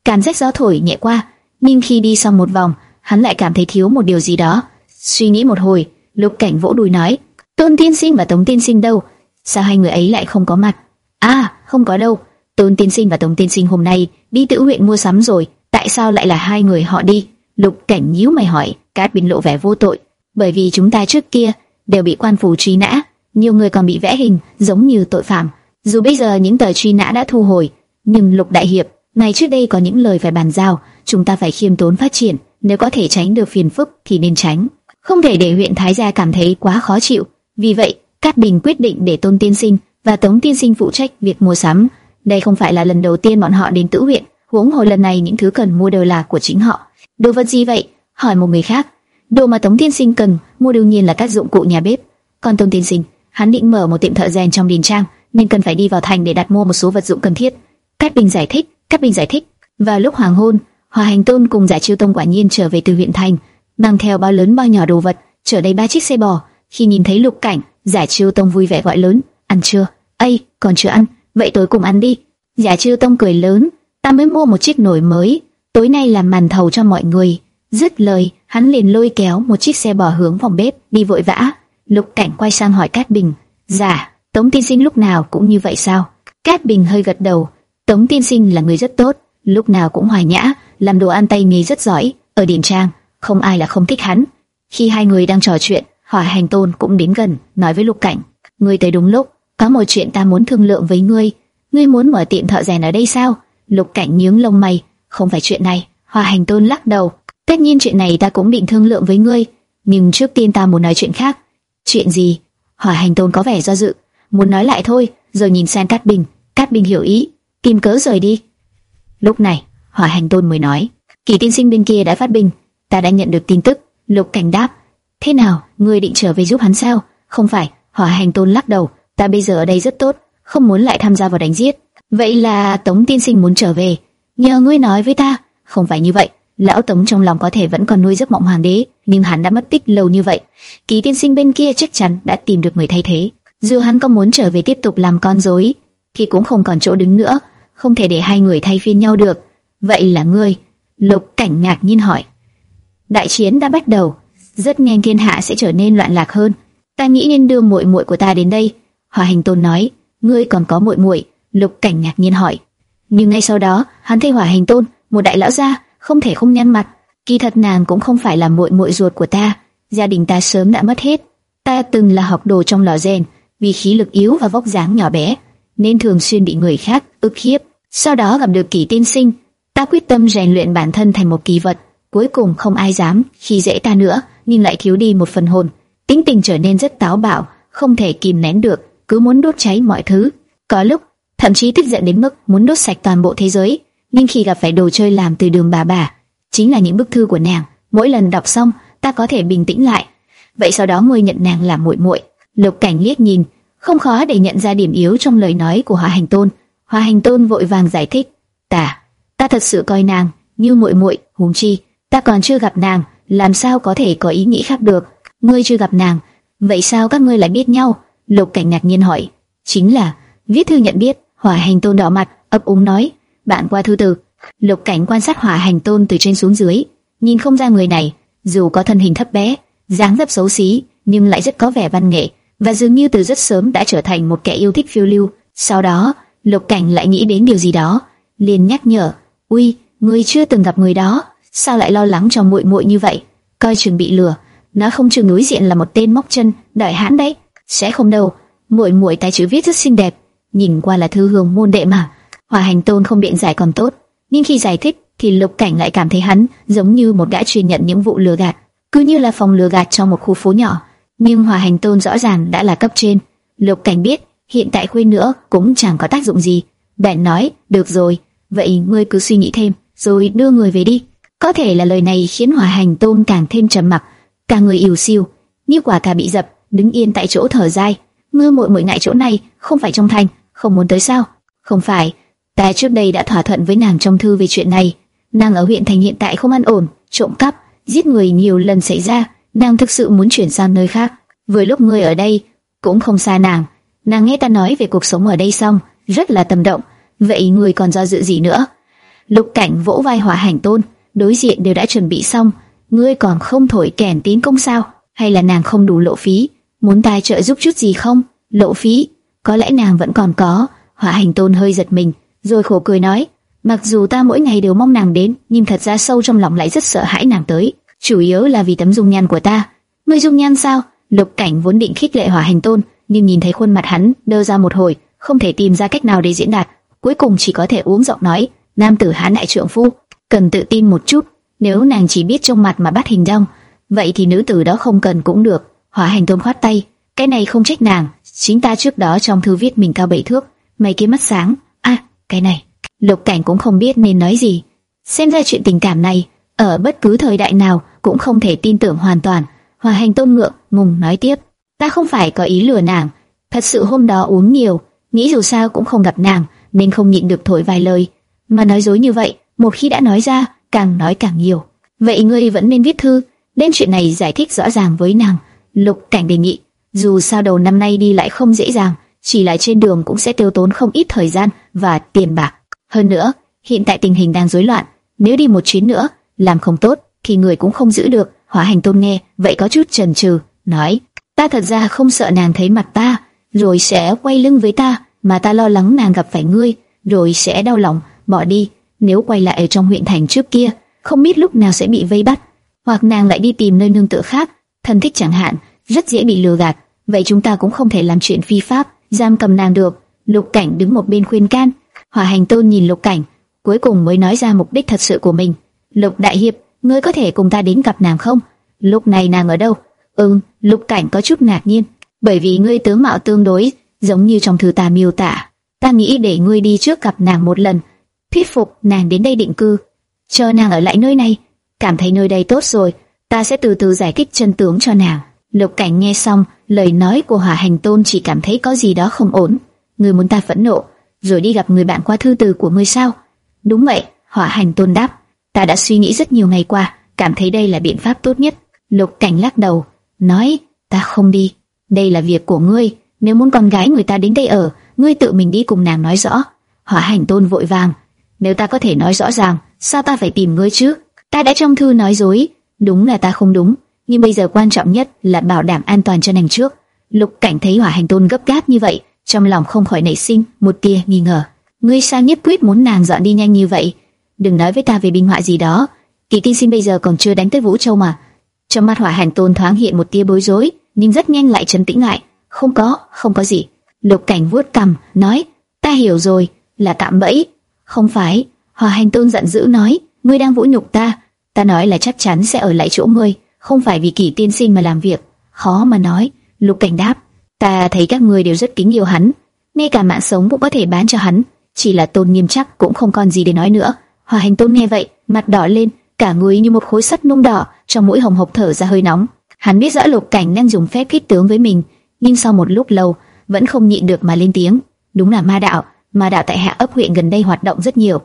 Cảm giác gió thổi nhẹ qua, nhưng khi đi xong một vòng, hắn lại cảm thấy thiếu một điều gì đó. Suy nghĩ một hồi, Lục Cảnh vỗ đùi nói: "Tôn Tiên Sinh và Tống Tiên Sinh đâu? Sao hai người ấy lại không có mặt?" "À, không có đâu. Tôn Tiên Sinh và Tống Tiên Sinh hôm nay đi tự huyện mua sắm rồi, tại sao lại là hai người họ đi?" Lục Cảnh nhíu mày hỏi, Cát Bình lộ vẻ vô tội, bởi vì chúng ta trước kia đều bị quan phủ truy nã, nhiều người còn bị vẽ hình giống như tội phạm. Dù bây giờ những tờ truy nã đã thu hồi, nhưng Lục Đại Hiệp, ngày trước đây có những lời phải bàn giao, chúng ta phải khiêm tốn phát triển, nếu có thể tránh được phiền phức thì nên tránh, không thể để huyện Thái gia cảm thấy quá khó chịu. Vì vậy, Cát Bình quyết định để Tôn Tiên Sinh và Tống Tiên Sinh phụ trách việc mua sắm. Đây không phải là lần đầu tiên bọn họ đến Tử huyện, huống hồ lần này những thứ cần mua đều là của chính họ. Đồ vật gì vậy? Hỏi một người khác. Đồ mà Tống Tiên Sinh cần mua đương nhiên là các dụng cụ nhà bếp. Còn tôn Tiên Sinh, hắn định mở một tiệm thợ rèn trong đình trang, nên cần phải đi vào thành để đặt mua một số vật dụng cần thiết. Cát Bình giải thích, Cát Bình giải thích. Vào lúc hoàng hôn, Hòa Hành Tôn cùng Giả Chiêu Tông quả nhiên trở về từ huyện thành, mang theo bao lớn bao nhỏ đồ vật, chở đầy ba chiếc xe bò. Khi nhìn thấy Lục Cảnh, Giả Chiêu Tông vui vẻ gọi lớn, "Ăn chưa?" "Ây, còn chưa ăn, vậy tối cùng ăn đi." Giả Chiêu Tông cười lớn, "Ta mới mua một chiếc nồi mới, tối nay làm màn thầu cho mọi người." Dứt lời, hắn liền lôi kéo một chiếc xe bò hướng phòng bếp, đi vội vã. Lục Cảnh quay sang hỏi Cát Bình, "Dạ, Tống tiên sinh lúc nào cũng như vậy sao?" Cát Bình hơi gật đầu, "Tống tiên sinh là người rất tốt, lúc nào cũng hòa nhã, làm đồ ăn tay nghề rất giỏi, ở điển trang, không ai là không thích hắn." Khi hai người đang trò chuyện, Hỏa Hành Tôn cũng đến gần, nói với Lục Cảnh, "Ngươi tới đúng lúc, có một chuyện ta muốn thương lượng với ngươi. Ngươi muốn mở tiệm thợ rèn ở đây sao?" Lục Cảnh nhướng lông mày, "Không phải chuyện này." Hỏa Hành Tôn lắc đầu, "Tất nhiên chuyện này ta cũng định thương lượng với ngươi, nhưng trước tiên ta muốn nói chuyện khác." "Chuyện gì?" hỏi Hành Tôn có vẻ do dự, muốn nói lại thôi, rồi nhìn sang Cát Bình, Cát Bình hiểu ý, tìm cớ rời đi. Lúc này, hỏi Hành Tôn mới nói, Kỳ tiên sinh bên kia đã phát binh, ta đã nhận được tin tức. Lục Cảnh đáp, thế nào, ngươi định trở về giúp hắn sao? Không phải, hỏi Hành Tôn lắc đầu, ta bây giờ ở đây rất tốt, không muốn lại tham gia vào đánh giết. Vậy là Tống tiên sinh muốn trở về, nhờ ngươi nói với ta, không phải như vậy. Lão Tống trong lòng có thể vẫn còn nuôi giấc mộng hoàng đế, nhưng hắn đã mất tích lâu như vậy. ký tiên sinh bên kia chắc chắn đã tìm được người thay thế. Dù hắn có muốn trở về tiếp tục làm con rối, thì cũng không còn chỗ đứng nữa, không thể để hai người thay phiên nhau được. Vậy là ngươi? Lục Cảnh ngạc nhiên hỏi. Đại chiến đã bắt đầu, rất nhanh thiên hạ sẽ trở nên loạn lạc hơn. Ta nghĩ nên đưa muội muội của ta đến đây. Hòa Hành Tôn nói, ngươi còn có muội muội? Lục Cảnh ngạc nhiên hỏi. Nhưng ngay sau đó, hắn thấy Hòa Hành Tôn, một đại lão gia, không thể không nhăn mặt. Kỳ thật nàng cũng không phải là muội muội ruột của ta, gia đình ta sớm đã mất hết. Ta từng là học đồ trong lò rèn, vì khí lực yếu và vóc dáng nhỏ bé, nên thường xuyên bị người khác ức hiếp. Sau đó gặp được Kỳ Tiên Sinh, ta quyết tâm rèn luyện bản thân thành một kỳ vật. Cuối cùng không ai dám khi dễ ta nữa, nhưng lại thiếu đi một phần hồn. Tính tình trở nên rất táo bạo, không thể kìm nén được, cứ muốn đốt cháy mọi thứ. Có lúc thậm chí tức giận đến mức muốn đốt sạch toàn bộ thế giới. Nhưng khi gặp phải đồ chơi làm từ đường bà bà, chính là những bức thư của nàng, mỗi lần đọc xong, ta có thể bình tĩnh lại. Vậy sau đó ngươi nhận nàng làm muội muội. Lục Cảnh liếc nhìn, không khó để nhận ra điểm yếu trong lời nói của Hoa Hành Tôn. Hoa Hành Tôn vội vàng giải thích, "Ta, ta thật sự coi nàng như muội muội, huống chi ta còn chưa gặp nàng, làm sao có thể có ý nghĩ khác được? Ngươi chưa gặp nàng, vậy sao các ngươi lại biết nhau?" Lục Cảnh ngạc nhiên hỏi, "Chính là viết thư nhận biết. Hỏa Hành Tôn đỏ mặt, ấp úng nói, bạn qua thư từ. Lục Cảnh quan sát Hỏa Hành Tôn từ trên xuống dưới, nhìn không ra người này, dù có thân hình thấp bé, dáng dấp xấu xí, nhưng lại rất có vẻ văn nghệ, và dường như từ rất sớm đã trở thành một kẻ yêu thích phiêu lưu. Sau đó, Lục Cảnh lại nghĩ đến điều gì đó, liền nhắc nhở, "Uy, ngươi chưa từng gặp người đó, sao lại lo lắng cho muội muội như vậy? Coi chừng bị lừa, nó không chừng núi diện là một tên móc chân, đại hãn đấy." "Sẽ không đâu, muội muội tài chữ viết rất xinh đẹp, nhìn qua là thư hương môn đệ mà." Hòa Hành Tôn không biện giải còn tốt, nhưng khi giải thích thì Lục Cảnh lại cảm thấy hắn giống như một gã chuyên nhận những vụ lừa gạt, cứ như là phòng lừa gạt trong một khu phố nhỏ. Nhưng Hòa Hành Tôn rõ ràng đã là cấp trên, Lục Cảnh biết hiện tại khuyên nữa cũng chẳng có tác dụng gì. Bèn nói, được rồi, vậy ngươi cứ suy nghĩ thêm, rồi đưa người về đi. Có thể là lời này khiến Hòa Hành Tôn càng thêm trầm mặc, cả người ỉu siêu, như quả cà bị dập, đứng yên tại chỗ thở dài. Ngươi muội muội ngại chỗ này, không phải trong thành, không muốn tới sao? Không phải, ta trước đây đã thỏa thuận với nàng trong thư về chuyện này. Nàng ở huyện thành hiện tại không an ổn, trộm cắp, giết người nhiều lần xảy ra, nàng thực sự muốn chuyển sang nơi khác. Vừa lúc ngươi ở đây, cũng không xa nàng. Nàng nghe ta nói về cuộc sống ở đây xong, rất là tâm động. Vậy ngươi còn do dự gì nữa? Lục Cảnh vỗ vai Hỏa Hành Tôn, đối diện đều đã chuẩn bị xong, ngươi còn không thổi kèn tín công sao? Hay là nàng không đủ lộ phí, muốn tài trợ giúp chút gì không? Lộ phí, có lẽ nàng vẫn còn có. Hỏa Hành Tôn hơi giật mình, rồi khổ cười nói, mặc dù ta mỗi ngày đều mong nàng đến, nhưng thật ra sâu trong lòng lại rất sợ hãi nàng tới, chủ yếu là vì tấm dung nhan của ta. Ngươi dung nhan sao? Lục Cảnh vốn định khích lệ Hỏa Hành Tôn, nhưng nhìn thấy khuôn mặt hắn đơ ra một hồi, không thể tìm ra cách nào để diễn đạt, cuối cùng chỉ có thể uống giọng nói, nam tử hán đại trượng phu, cần tự tin một chút, nếu nàng chỉ biết trông mặt mà bắt hình dong, vậy thì nữ tử đó không cần cũng được. Hỏa Hành Tôn khoát tay, cái này không trách nàng, chính ta trước đó trong thư viết mình cao bảy thước, mày kia mắt sáng, cái này, Lục Cảnh cũng không biết nên nói gì. Xem ra chuyện tình cảm này, ở bất cứ thời đại nào cũng không thể tin tưởng hoàn toàn. Hòa Hành Tôn ngượng, ngùng nói tiếp, ta không phải có ý lừa nàng, thật sự hôm đó uống nhiều, nghĩ dù sao cũng không gặp nàng, nên không nhịn được thổi vài lời, mà nói dối như vậy, một khi đã nói ra, càng nói càng nhiều. Vậy ngươi vẫn nên viết thư, đem chuyện này giải thích rõ ràng với nàng. Lục Cảnh đề nghị, dù sao đầu năm nay đi lại không dễ dàng, chỉ là trên đường cũng sẽ tiêu tốn không ít thời gian và tiền bạc. Hơn nữa, hiện tại tình hình đang rối loạn, nếu đi một chuyến nữa, làm không tốt thì người cũng không giữ được. Hỏa Hành Tôn nghe, vậy có chút chần chừ, nói: "Ta thật ra không sợ nàng thấy mặt ta, rồi sẽ quay lưng với ta, mà ta lo lắng nàng gặp phải ngươi, rồi sẽ đau lòng, bỏ đi. Nếu quay lại ở trong huyện thành trước kia, không biết lúc nào sẽ bị vây bắt, hoặc nàng lại đi tìm nơi nương tựa khác, thân thích chẳng hạn, rất dễ bị lừa gạt. Vậy chúng ta cũng không thể làm chuyện phi pháp, giam cầm nàng được." Lục Cảnh đứng một bên khuyên can. Hỏa Hành Tôn nhìn Lục Cảnh, cuối cùng mới nói ra mục đích thật sự của mình. Lục Đại Hiệp, ngươi có thể cùng ta đến gặp nàng không? Lúc này nàng ở đâu? Ừm, Lục Cảnh có chút ngạc nhiên, bởi vì ngươi tướng mạo tương đối giống như trong thư ta miêu tả. Ta nghĩ để ngươi đi trước gặp nàng một lần, thuyết phục nàng đến đây định cư, cho nàng ở lại nơi này. Cảm thấy nơi đây tốt rồi, ta sẽ từ từ giải thích chân tướng cho nàng. Lục Cảnh nghe xong lời nói của Hỏa Hành Tôn chỉ cảm thấy có gì đó không ổn. Người muốn ta phẫn nộ, rồi đi gặp người bạn qua thư từ của ngươi sao? Đúng vậy, Hỏa Hành Tôn đáp. Ta đã suy nghĩ rất nhiều ngày qua, cảm thấy đây là biện pháp tốt nhất. Lục Cảnh lắc đầu, nói, ta không đi. Đây là việc của ngươi, nếu muốn con gái người ta đến đây ở, ngươi tự mình đi cùng nàng nói rõ. Hỏa Hành Tôn vội vàng, nếu ta có thể nói rõ ràng, sao ta phải tìm ngươi chứ? Ta đã trong thư nói dối, đúng là ta không đúng, nhưng bây giờ quan trọng nhất là bảo đảm an toàn cho nàng trước. Lục Cảnh thấy Hỏa Hành Tôn gấp gáp như vậy, trong lòng không khỏi nảy sinh một tia nghi ngờ. Ngươi sao nhất quyết muốn nàng dọn đi nhanh như vậy? Đừng nói với ta về binh họa gì đó. Kỳ Tinh Sinh bây giờ còn chưa đánh tới Vũ Châu mà. Trong mắt Hỏa Hành Tôn thoáng hiện một tia bối rối, nhưng rất nhanh lại trấn tĩnh lại. Không có, không có gì. Lục Cảnh vuốt cằm, nói: Ta hiểu rồi, là tạm bẫy. Không phải. Hỏa Hành Tôn giận dữ nói: Ngươi đang vũ nhục ta. Ta nói là chắc chắn sẽ ở lại chỗ ngươi, không phải vì Kỳ Tiên Sinh mà làm việc. Khó mà nói. Lục Cảnh đáp: Ta thấy các người đều rất kính yêu hắn, ngay cả mạng sống cũng có thể bán cho hắn, chỉ là tôn nghiêm chắc cũng không còn gì để nói nữa. Hòa Hành Tôn nghe vậy, mặt đỏ lên, cả người như một khối sắt nung đỏ, trong mũi hồng hộc thở ra hơi nóng. Hắn biết rõ Lục Cảnh đang dùng phép kích tướng với mình, nhưng sau một lúc lâu vẫn không nhịn được mà lên tiếng. Đúng là ma đạo, ma đạo tại hạ ấp huyện gần đây hoạt động rất nhiều.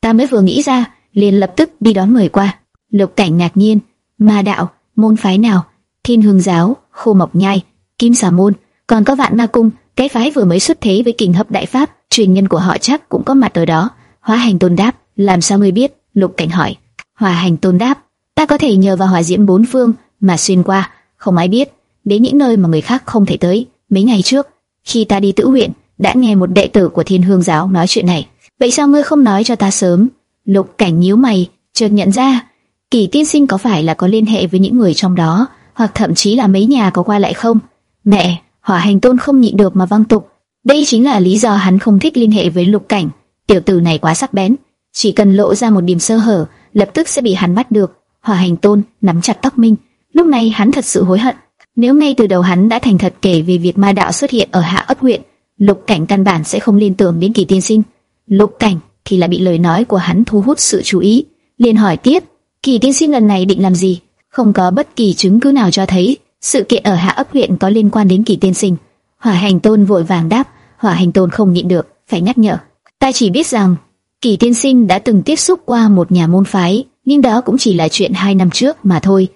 Ta mới vừa nghĩ ra, liền lập tức đi đón người qua. Lục Cảnh ngạc nhiên, ma đạo, môn phái nào? Thiên Hương giáo, Khô Mộc Nhai, Kim Xà môn, còn có Vạn Ma cung, cái phái vừa mới xuất thế với kình hấp đại pháp, truyền nhân của họ chắc cũng có mặt ở đó. Hóa hành tôn đáp, làm sao ngươi biết? Lục cảnh hỏi. Hóa hành tôn đáp, ta có thể nhờ vào hỏa diễm bốn phương mà xuyên qua, không ai biết, đến những nơi mà người khác không thể tới. Mấy ngày trước, khi ta đi tử huyện, đã nghe một đệ tử của Thiên Hương giáo nói chuyện này. Vậy sao ngươi không nói cho ta sớm? Lục cảnh nhíu mày, chợt nhận ra, Kỳ tiên sinh có phải là có liên hệ với những người trong đó, hoặc thậm chí là mấy nhà có qua lại không? Mẹ, hỏa hành tôn không nhịn được mà văng tục. Đây chính là lý do hắn không thích liên hệ với lục cảnh. Tiểu tử này quá sắc bén, chỉ cần lộ ra một điểm sơ hở, lập tức sẽ bị hắn bắt được. Hỏa hành tôn nắm chặt tóc Minh, lúc này hắn thật sự hối hận. Nếu ngay từ đầu hắn đã thành thật kể về việc ma đạo xuất hiện ở hạ ấp huyện, lục cảnh căn bản sẽ không liên tưởng đến kỳ tiên sinh. Lục cảnh thì là bị lời nói của hắn thu hút sự chú ý, liền hỏi tiếp, kỳ tiên sinh lần này định làm gì? Không có bất kỳ chứng cứ nào cho thấy sự kiện ở hạ ấp huyện có liên quan đến kỳ tiên sinh. Hỏa hành tôn vội vàng đáp, hỏa hành tôn không nhịn được, phải nhắc nhở. Ta chỉ biết rằng kỳ tiên sinh đã từng tiếp xúc qua một nhà môn phái, nhưng đó cũng chỉ là chuyện hai năm trước mà thôi.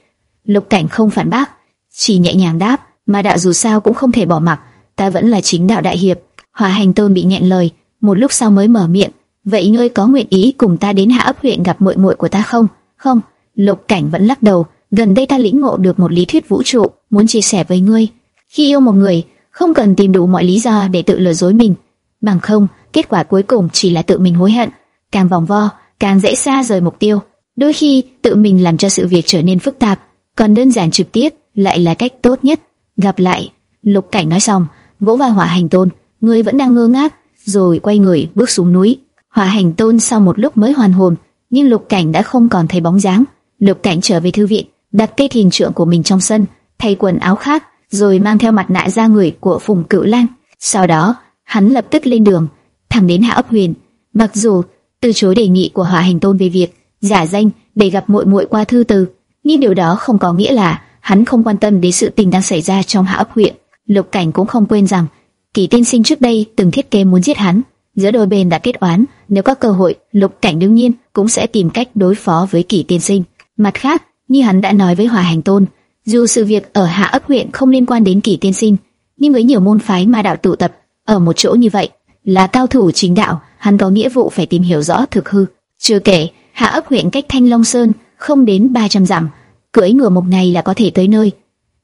Lục cảnh không phản bác, chỉ nhẹ nhàng đáp, mà đạo dù sao cũng không thể bỏ mặc, ta vẫn là chính đạo đại hiệp. Hỏa hành tôn bị nghẹn lời, một lúc sau mới mở miệng, vậy ngươi có nguyện ý cùng ta đến hạ ấp huyện gặp muội muội của ta không? Không, lục cảnh vẫn lắc đầu. Gần đây ta lĩnh ngộ được một lý thuyết vũ trụ, muốn chia sẻ với ngươi. Khi yêu một người, không cần tìm đủ mọi lý do để tự lừa dối mình, bằng không, kết quả cuối cùng chỉ là tự mình hối hận. Càng vòng vo, càng dễ xa rời mục tiêu. Đôi khi, tự mình làm cho sự việc trở nên phức tạp, còn đơn giản trực tiếp lại là cách tốt nhất. Gặp lại, Lục Cảnh nói xong, vỗ vào Hỏa Hành Tôn, người vẫn đang ngơ ngác, rồi quay người bước xuống núi. Hỏa Hành Tôn sau một lúc mới hoàn hồn, nhưng Lục Cảnh đã không còn thấy bóng dáng. Lục Cảnh trở về thư viện, đặt cây thiền trượng của mình trong sân, thay quần áo khác, rồi mang theo mặt nạ ra người của Phùng Cửu lang. Sau đó, hắn lập tức lên đường, thẳng đến Hạ Ấp Huyền. Mặc dù từ chối đề nghị của Hỏa Hành Tôn về việc giả danh để gặp muội muội qua thư từ, nhưng điều đó không có nghĩa là hắn không quan tâm đến sự tình đang xảy ra trong Hạ Ấp huyện. Lục Cảnh cũng không quên rằng Kỳ Tiên Sinh trước đây từng thiết kế muốn giết hắn, giữa đôi bên đã kết oán, nếu có cơ hội, Lục Cảnh đương nhiên cũng sẽ tìm cách đối phó với kỷ Tiên Sinh. Mặt khác, như hắn đã nói với Hòa Hành Tôn, dù sự việc ở Hạ ấp huyện không liên quan đến kỷ Tiên Sinh, nhưng với nhiều môn phái ma đạo tụ tập ở một chỗ như vậy, là cao thủ chính đạo, hắn có nghĩa vụ phải tìm hiểu rõ thực hư. Chưa kể, Hạ ấp huyện cách Thanh Long Sơn không đến 300 dặm, cưỡi ngựa một ngày là có thể tới nơi.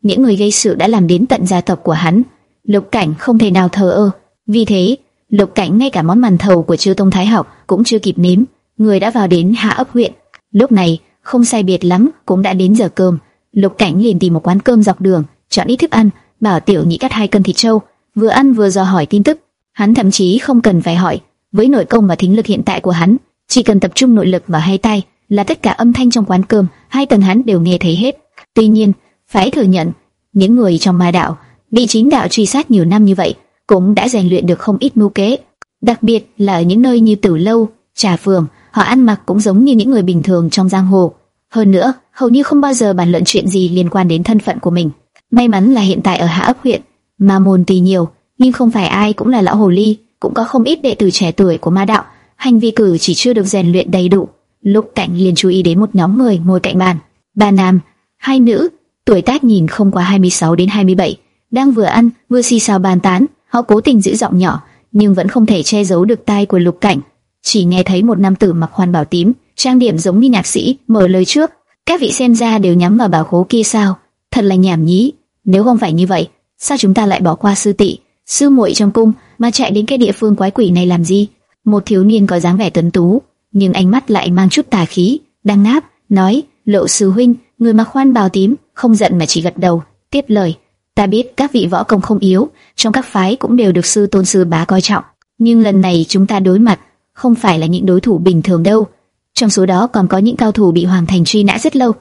Những người gây sự đã làm đến tận gia tộc của hắn, Lục Cảnh không thể nào thờ ơ. Vì thế, Lục Cảnh ngay cả món màn thầu của Trư Tông Thái học cũng chưa kịp nếm, người đã vào đến Hạ ấp huyện. Lúc này, không sai biệt lắm cũng đã đến giờ cơm. Lục Cảnh liền tìm một quán cơm dọc đường, chọn ít thức ăn, bảo Tiểu Nhĩ cắt hai cân thịt trâu, vừa ăn vừa dò hỏi tin tức. Hắn thậm chí không cần phải hỏi, với nội công và thính lực hiện tại của hắn, chỉ cần tập trung nội lực vào hai tay, là tất cả âm thanh trong quán cơm, hai tầng hắn đều nghe thấy hết. Tuy nhiên, phải thừa nhận, những người trong ma đạo bị chính đạo truy sát nhiều năm như vậy, cũng đã rèn luyện được không ít mưu kế. Đặc biệt là ở những nơi như Tử Lâu, Trà Phường, họ ăn mặc cũng giống như những người bình thường trong giang hồ. Hơn nữa, hầu như không bao giờ bàn luận chuyện gì liên quan đến thân phận của mình. May mắn là hiện tại ở Hạ ấp huyện, ma môn tùy nhiều, nhưng không phải ai cũng là lão hồ ly, cũng có không ít đệ tử trẻ tuổi của ma đạo, hành vi cử chỉ chưa được rèn luyện đầy đủ. Lục Cảnh liền chú ý đến một nhóm người ngồi cạnh bàn, ba nam, hai nữ, tuổi tác nhìn không quá 26 đến 27, đang vừa ăn vừa xì xào bàn tán. Họ cố tình giữ giọng nhỏ, nhưng vẫn không thể che giấu được tai của Lục Cảnh. Chỉ nghe thấy một nam tử mặc hoàn bảo tím, trang điểm giống như nhạc sĩ, mở lời trước. Các vị xem ra đều nhắm vào bảo khố kia sao? Thật là nhảm nhí. Nếu không phải như vậy, sao chúng ta lại bỏ qua sư tỷ, sư muội trong cung mà chạy đến cái địa phương quái quỷ này làm gì? Một thiếu niên có dáng vẻ tuấn tú, nhưng ánh mắt lại mang chút tà khí, đang ngáp, nói: "Lộ sư huynh, người mặc khoan bào tím, không giận mà chỉ gật đầu, tiếp lời: Ta biết các vị võ công không yếu, trong các phái cũng đều được sư tôn sư bá coi trọng, nhưng lần này chúng ta đối mặt không phải là những đối thủ bình thường đâu. Trong số đó còn có những cao thủ bị hoàng thành truy nã rất lâu.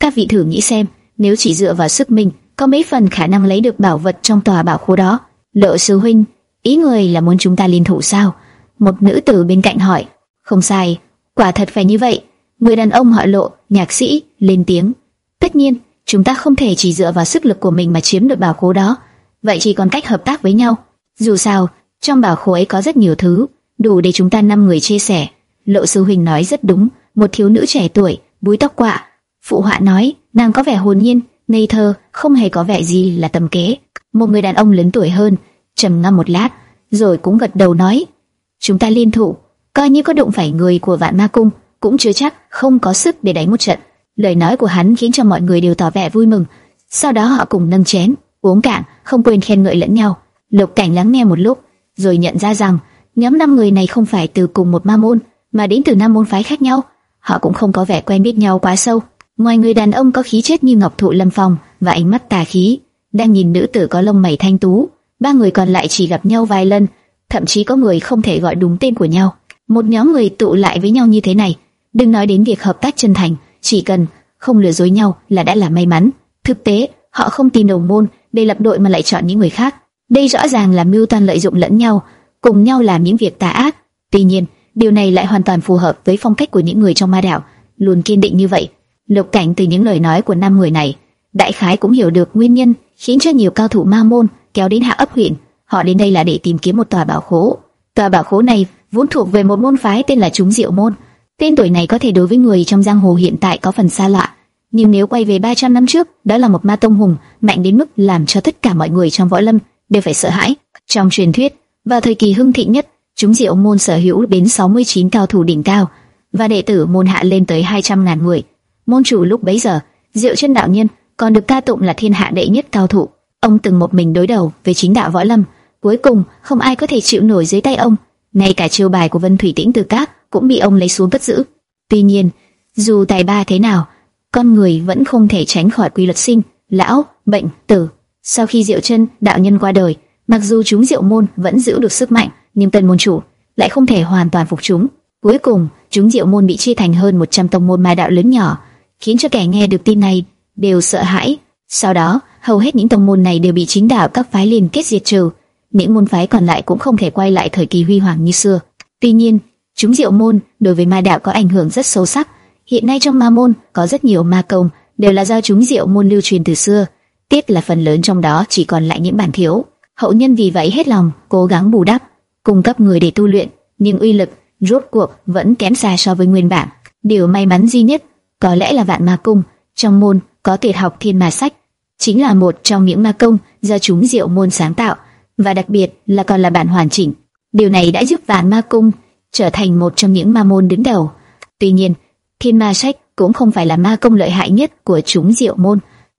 Các vị thử nghĩ xem, nếu chỉ dựa vào sức mình, có mấy phần khả năng lấy được bảo vật trong tòa bảo khố đó? Lộ sư huynh, ý người là muốn chúng ta liên thủ sao? Một nữ tử bên cạnh hỏi. Không sai, quả thật phải như vậy. Người đàn ông họ lộ, nhạc sĩ, lên tiếng. Tất nhiên, chúng ta không thể chỉ dựa vào sức lực của mình mà chiếm được bảo khố đó. Vậy chỉ còn cách hợp tác với nhau. Dù sao, trong bảo khố ấy có rất nhiều thứ, đủ để chúng ta năm người chia sẻ. Lộ sư huynh nói rất đúng, một thiếu nữ trẻ tuổi, búi tóc quạ. Phụ họa nói, nàng có vẻ hồn nhiên, ngây thơ, không hề có vẻ gì là tầm kế. Một người đàn ông lớn tuổi hơn, trầm ngâm một lát, rồi cũng gật đầu nói: "Chúng ta liên thủ, coi như có đụng phải người của Vạn Ma cung, cũng chưa chắc không có sức để đánh một trận." Lời nói của hắn khiến cho mọi người đều tỏ vẻ vui mừng. Sau đó họ cùng nâng chén, uống cạn, không quên khen ngợi lẫn nhau. Lục Cảnh lắng nghe một lúc, rồi nhận ra rằng nhóm năm người này không phải từ cùng một ma môn, mà đến từ năm môn phái khác nhau. Họ cũng không có vẻ quen biết nhau quá sâu. Ngoài người đàn ông có khí chất như ngọc thụ lâm phong và ánh mắt tà khí, đang nhìn nữ tử có lông mày thanh tú, ba người còn lại chỉ gặp nhau vài lần, thậm chí có người không thể gọi đúng tên của nhau. Một nhóm người tụ lại với nhau như thế này, đừng nói đến việc hợp tác chân thành, chỉ cần không lừa dối nhau là đã là may mắn. Thực tế, họ không tìm đồng môn để lập đội mà lại chọn những người khác. Đây rõ ràng là mưu toan lợi dụng lẫn nhau, cùng nhau làm những việc tà ác. Tuy nhiên, điều này lại hoàn toàn phù hợp với phong cách của những người trong ma đảo luôn kiên định như vậy. Lục Cảnh từ những lời nói của năm người này, đại khái cũng hiểu được nguyên nhân khiến cho nhiều cao thủ ma môn kéo đến hạ ấp huyện. Họ đến đây là để tìm kiếm một tòa bảo khố. Tòa bảo khố này vốn thuộc về một môn phái tên là Chúng Diệu môn. Tên tuổi này có thể đối với người trong giang hồ hiện tại có phần xa lạ, nhưng nếu quay về 300 năm trước, đó là một ma tông hùng mạnh đến mức làm cho tất cả mọi người trong võ lâm đều phải sợ hãi. Trong truyền thuyết, vào thời kỳ hưng thịnh nhất, chúng diệu môn sở hữu đến 69 cao thủ đỉnh cao và đệ tử môn hạ lên tới 200 ngàn người. Môn chủ lúc bấy giờ, Diệu Chân đạo nhân còn được ca tụng là thiên hạ đệ nhất cao thủ. Ông từng một mình đối đầu với chính đạo võ lâm, cuối cùng không ai có thể chịu nổi dưới tay ông. Ngay cả chiêu bài của Vân Thủy Tĩnh Từ Các cũng bị ông lấy xuống bắt giữ. Tuy nhiên, dù tài ba thế nào, con người vẫn không thể tránh khỏi quy luật sinh, lão, bệnh, tử. Sau khi Diệu Chân đạo nhân qua đời, mặc dù chúng Diệu môn vẫn giữ được sức mạnh, nhưng tân môn chủ lại không thể hoàn toàn phục chúng. Cuối cùng, chúng Diệu môn bị chia thành hơn 100 tông môn ma đạo lớn nhỏ, khiến cho kẻ nghe được tin này đều sợ hãi. Sau đó, hầu hết những tông môn này đều bị chính đạo các phái liên kết diệt trừ, những môn phái còn lại cũng không thể quay lại thời kỳ huy hoàng như xưa. Tuy nhiên, chúng Diệu môn đối với ma đạo có ảnh hưởng rất sâu sắc Hiện nay trong ma môn có rất nhiều ma công đều là do chúng diệu môn lưu truyền từ xưa, tiếc là phần lớn trong đó chỉ còn lại những bản thiếu. Hậu nhân vì vậy hết lòng cố gắng bù đắp, cung cấp người để tu luyện, nhưng uy lực rốt cuộc vẫn kém xa so với nguyên bản. Điều may mắn duy nhất có lẽ là vạn ma cung trong môn có tuyệt học thiên ma sách, chính là một trong những ma công do chúng diệu môn sáng tạo và đặc biệt là còn là bản hoàn chỉnh. Điều này đã giúp vạn ma cung trở thành một trong những ma môn đứng đầu. Tuy nhiên, Thiên Ma Sách cũng không phải là ma công lợi hại nhất của chúng Diệu môn,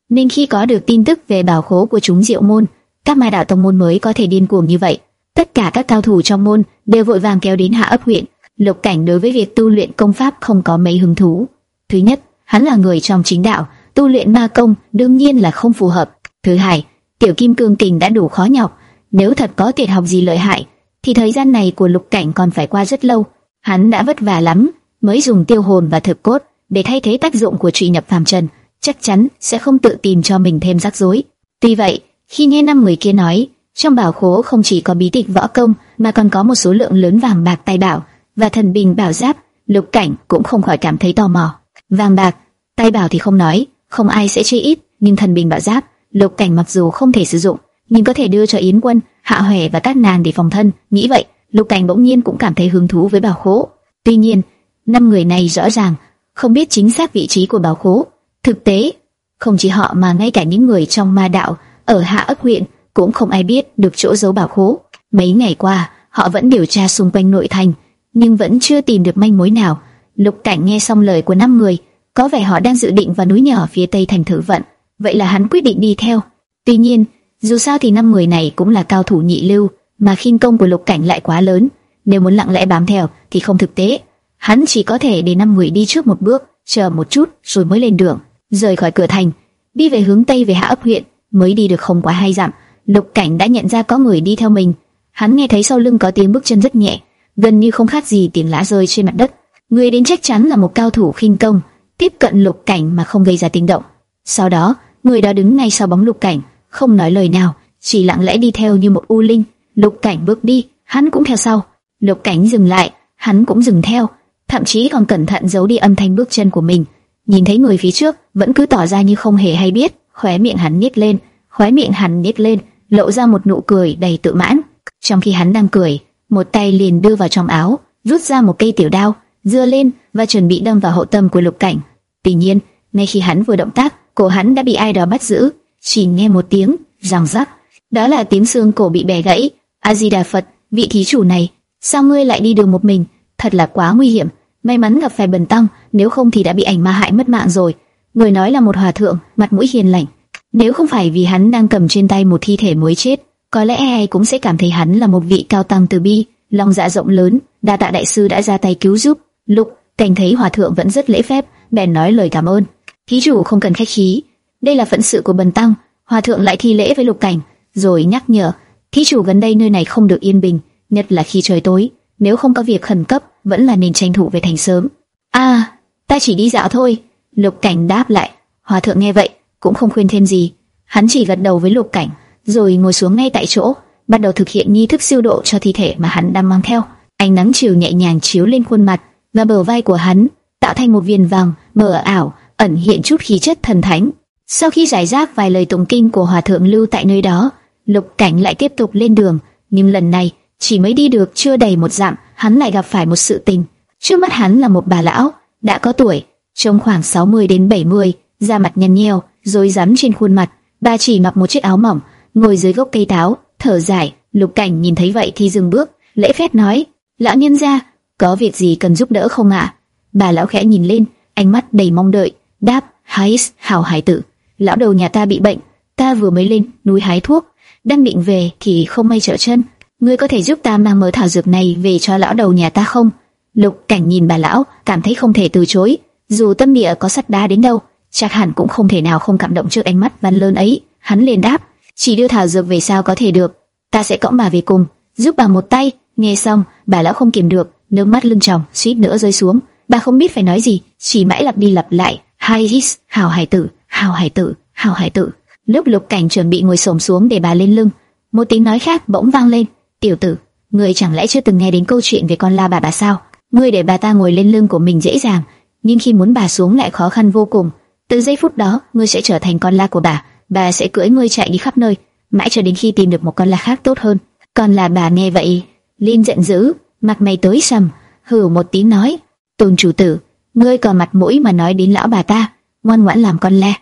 nên khi có được tin tức về bảo khố của chúng Diệu môn, các ma đạo tông môn mới có thể điên cuồng như vậy. Tất cả các cao thủ trong môn đều vội vàng kéo đến Hạ ấp huyện. Lục Cảnh đối với việc tu luyện công pháp không có mấy hứng thú. Thứ nhất, hắn là người trong chính đạo, tu luyện ma công đương nhiên là không phù hợp. Thứ hai, tiểu kim cương kình đã đủ khó nhọc, nếu thật có tuyệt học gì lợi hại, thì thời gian này của Lục Cảnh còn phải qua rất lâu. Hắn đã vất vả lắm mới dùng tiêu hồn và thực cốt để thay thế tác dụng của truy nhập phàm trần, chắc chắn sẽ không tự tìm cho mình thêm rắc rối. Tuy vậy, khi nghe năm người kia nói, trong bảo khố không chỉ có bí tịch võ công mà còn có một số lượng lớn vàng bạc tài bảo và thần bình bảo giáp, Lục Cảnh cũng không khỏi cảm thấy tò mò. Vàng bạc, tài bảo thì không nói, không ai sẽ chi ít, nhưng thần bình bảo giáp, Lục Cảnh mặc dù không thể sử dụng, nhưng có thể đưa cho Yến Quân, Hạ Hoè và các nàng để phòng thân. Nghĩ vậy, Lục Cảnh bỗng nhiên cũng cảm thấy hứng thú với bảo khố. Tuy nhiên, năm người này rõ ràng không biết chính xác vị trí của bảo khố. Thực tế, không chỉ họ mà ngay cả những người trong ma đạo ở hạ ấp huyện cũng không ai biết được chỗ giấu bảo khố. Mấy ngày qua, họ vẫn điều tra xung quanh nội thành, nhưng vẫn chưa tìm được manh mối nào. Lục Cảnh nghe xong lời của năm người, có vẻ họ đang dự định vào núi nhỏ phía tây thành thử vận, vậy là hắn quyết định đi theo. Tuy nhiên, dù sao thì năm người này cũng là cao thủ nhị lưu, mà khinh công của Lục Cảnh lại quá lớn, nếu muốn lặng lẽ bám theo thì không thực tế. Hắn chỉ có thể để năm người đi trước một bước, chờ một chút rồi mới lên đường, rời khỏi cửa thành, đi về hướng tây về hạ ấp huyện, mới đi được không quá hai dặm, Lục Cảnh đã nhận ra có người đi theo mình. Hắn nghe thấy sau lưng có tiếng bước chân rất nhẹ, gần như không khác gì tiếng lá rơi trên mặt đất. Người đến chắc chắn là một cao thủ khinh công, tiếp cận Lục Cảnh mà không gây ra tiếng động. Sau đó, người đó đứng ngay sau bóng Lục Cảnh, không nói lời nào, chỉ lặng lẽ đi theo như một u linh. Lục Cảnh bước đi, hắn cũng theo sau. Lục Cảnh dừng lại, hắn cũng dừng theo thậm chí còn cẩn thận giấu đi âm thanh bước chân của mình. Nhìn thấy người phía trước, vẫn cứ tỏ ra như không hề hay biết, khóe miệng hắn nhếch lên, khóe miệng hắn nhếch lên, lộ ra một nụ cười đầy tự mãn. Trong khi hắn đang cười, một tay liền đưa vào trong áo, rút ra một cây tiểu đao, dưa lên và chuẩn bị đâm vào hậu tâm của Lục Cảnh. Tuy nhiên, ngay khi hắn vừa động tác, cổ hắn đã bị ai đó bắt giữ, chỉ nghe một tiếng răng rắc. đó là tím xương cổ bị bẻ gãy. A Di Đà Phật, vị thí chủ này, sao ngươi lại đi đường một mình? Thật là quá nguy hiểm. May mắn gặp phải Bần tăng, nếu không thì đã bị ảnh ma hại mất mạng rồi. Người nói là một hòa thượng, mặt mũi hiền lành. Nếu không phải vì hắn đang cầm trên tay một thi thể mới chết, có lẽ ai cũng sẽ cảm thấy hắn là một vị cao tăng từ bi, lòng dạ rộng lớn. Đa tạ đại sư đã ra tay cứu giúp. Lục cảnh thấy hòa thượng vẫn rất lễ phép, bèn nói lời cảm ơn. Thí chủ không cần khách khí, đây là phận sự của bần tăng. Hòa thượng lại thi lễ với lục cảnh, rồi nhắc nhở, thí chủ gần đây nơi này không được yên bình, nhất là khi trời tối. Nếu không có việc khẩn cấp, vẫn là nên tranh thủ về thành sớm. À, ta chỉ đi dạo thôi. Lục cảnh đáp lại. Hòa thượng nghe vậy, cũng không khuyên thêm gì. Hắn chỉ gật đầu với lục cảnh, rồi ngồi xuống ngay tại chỗ, bắt đầu thực hiện nghi thức siêu độ cho thi thể mà hắn đang mang theo. Ánh nắng chiều nhẹ nhàng chiếu lên khuôn mặt và bờ vai của hắn, tạo thành một viên vàng mờ ảo, ẩn hiện chút khí chất thần thánh. Sau khi giải rác vài lời tụng kinh của hòa thượng lưu tại nơi đó, Lục Cảnh lại tiếp tục lên đường, nhưng lần này chỉ mới đi được chưa đầy một dặm, hắn lại gặp phải một sự tình. Trước mắt hắn là một bà lão, đã có tuổi, trông khoảng 60 đến 70, da mặt nhăn nheo, rối rắm trên khuôn mặt. Bà chỉ mặc một chiếc áo mỏng, ngồi dưới gốc cây táo, thở dài. Lục Cảnh nhìn thấy vậy thì dừng bước, lễ phép nói: "Lão nhân gia, có việc gì cần giúp đỡ không ạ?" Bà lão khẽ nhìn lên, ánh mắt đầy mong đợi, đáp: "Hãy hào hải tử, lão đầu nhà ta bị bệnh, ta vừa mới lên núi hái thuốc, đang định về thì không may trở chân, ngươi có thể giúp ta mang mớ thảo dược này về cho lão đầu nhà ta không?" Lục Cảnh nhìn bà lão, cảm thấy không thể từ chối, dù tâm địa có sắt đá đến đâu, chắc hẳn cũng không thể nào không cảm động trước ánh mắt văn lớn ấy. Hắn liền đáp, chỉ đưa thảo dược về sao có thể được, ta sẽ cõng bà về cùng, giúp bà một tay. Nghe xong, bà lão không kiềm được, nước mắt lưng tròng, suýt nữa rơi xuống. Bà không biết phải nói gì, chỉ mãi lặp đi lặp lại, hai his, hào hải tử, hào hải tử, hào hải tử. Lúc lục cảnh chuẩn bị ngồi xổm xuống để bà lên lưng, một tiếng nói khác bỗng vang lên, tiểu tử, ngươi chẳng lẽ chưa từng nghe đến câu chuyện về con la bà bà sao? Ngươi để bà ta ngồi lên lưng của mình dễ dàng, nhưng khi muốn bà xuống lại khó khăn vô cùng. Từ giây phút đó, ngươi sẽ trở thành con la của bà, bà sẽ cưỡi ngươi chạy đi khắp nơi, mãi cho đến khi tìm được một con la khác tốt hơn. Con là bà nghe vậy, liên giận dữ, mặt mày tối sầm, hừ một tiếng nói, tôn chủ tử, ngươi còn mặt mũi mà nói đến lão bà ta, ngoan ngoãn làm con la,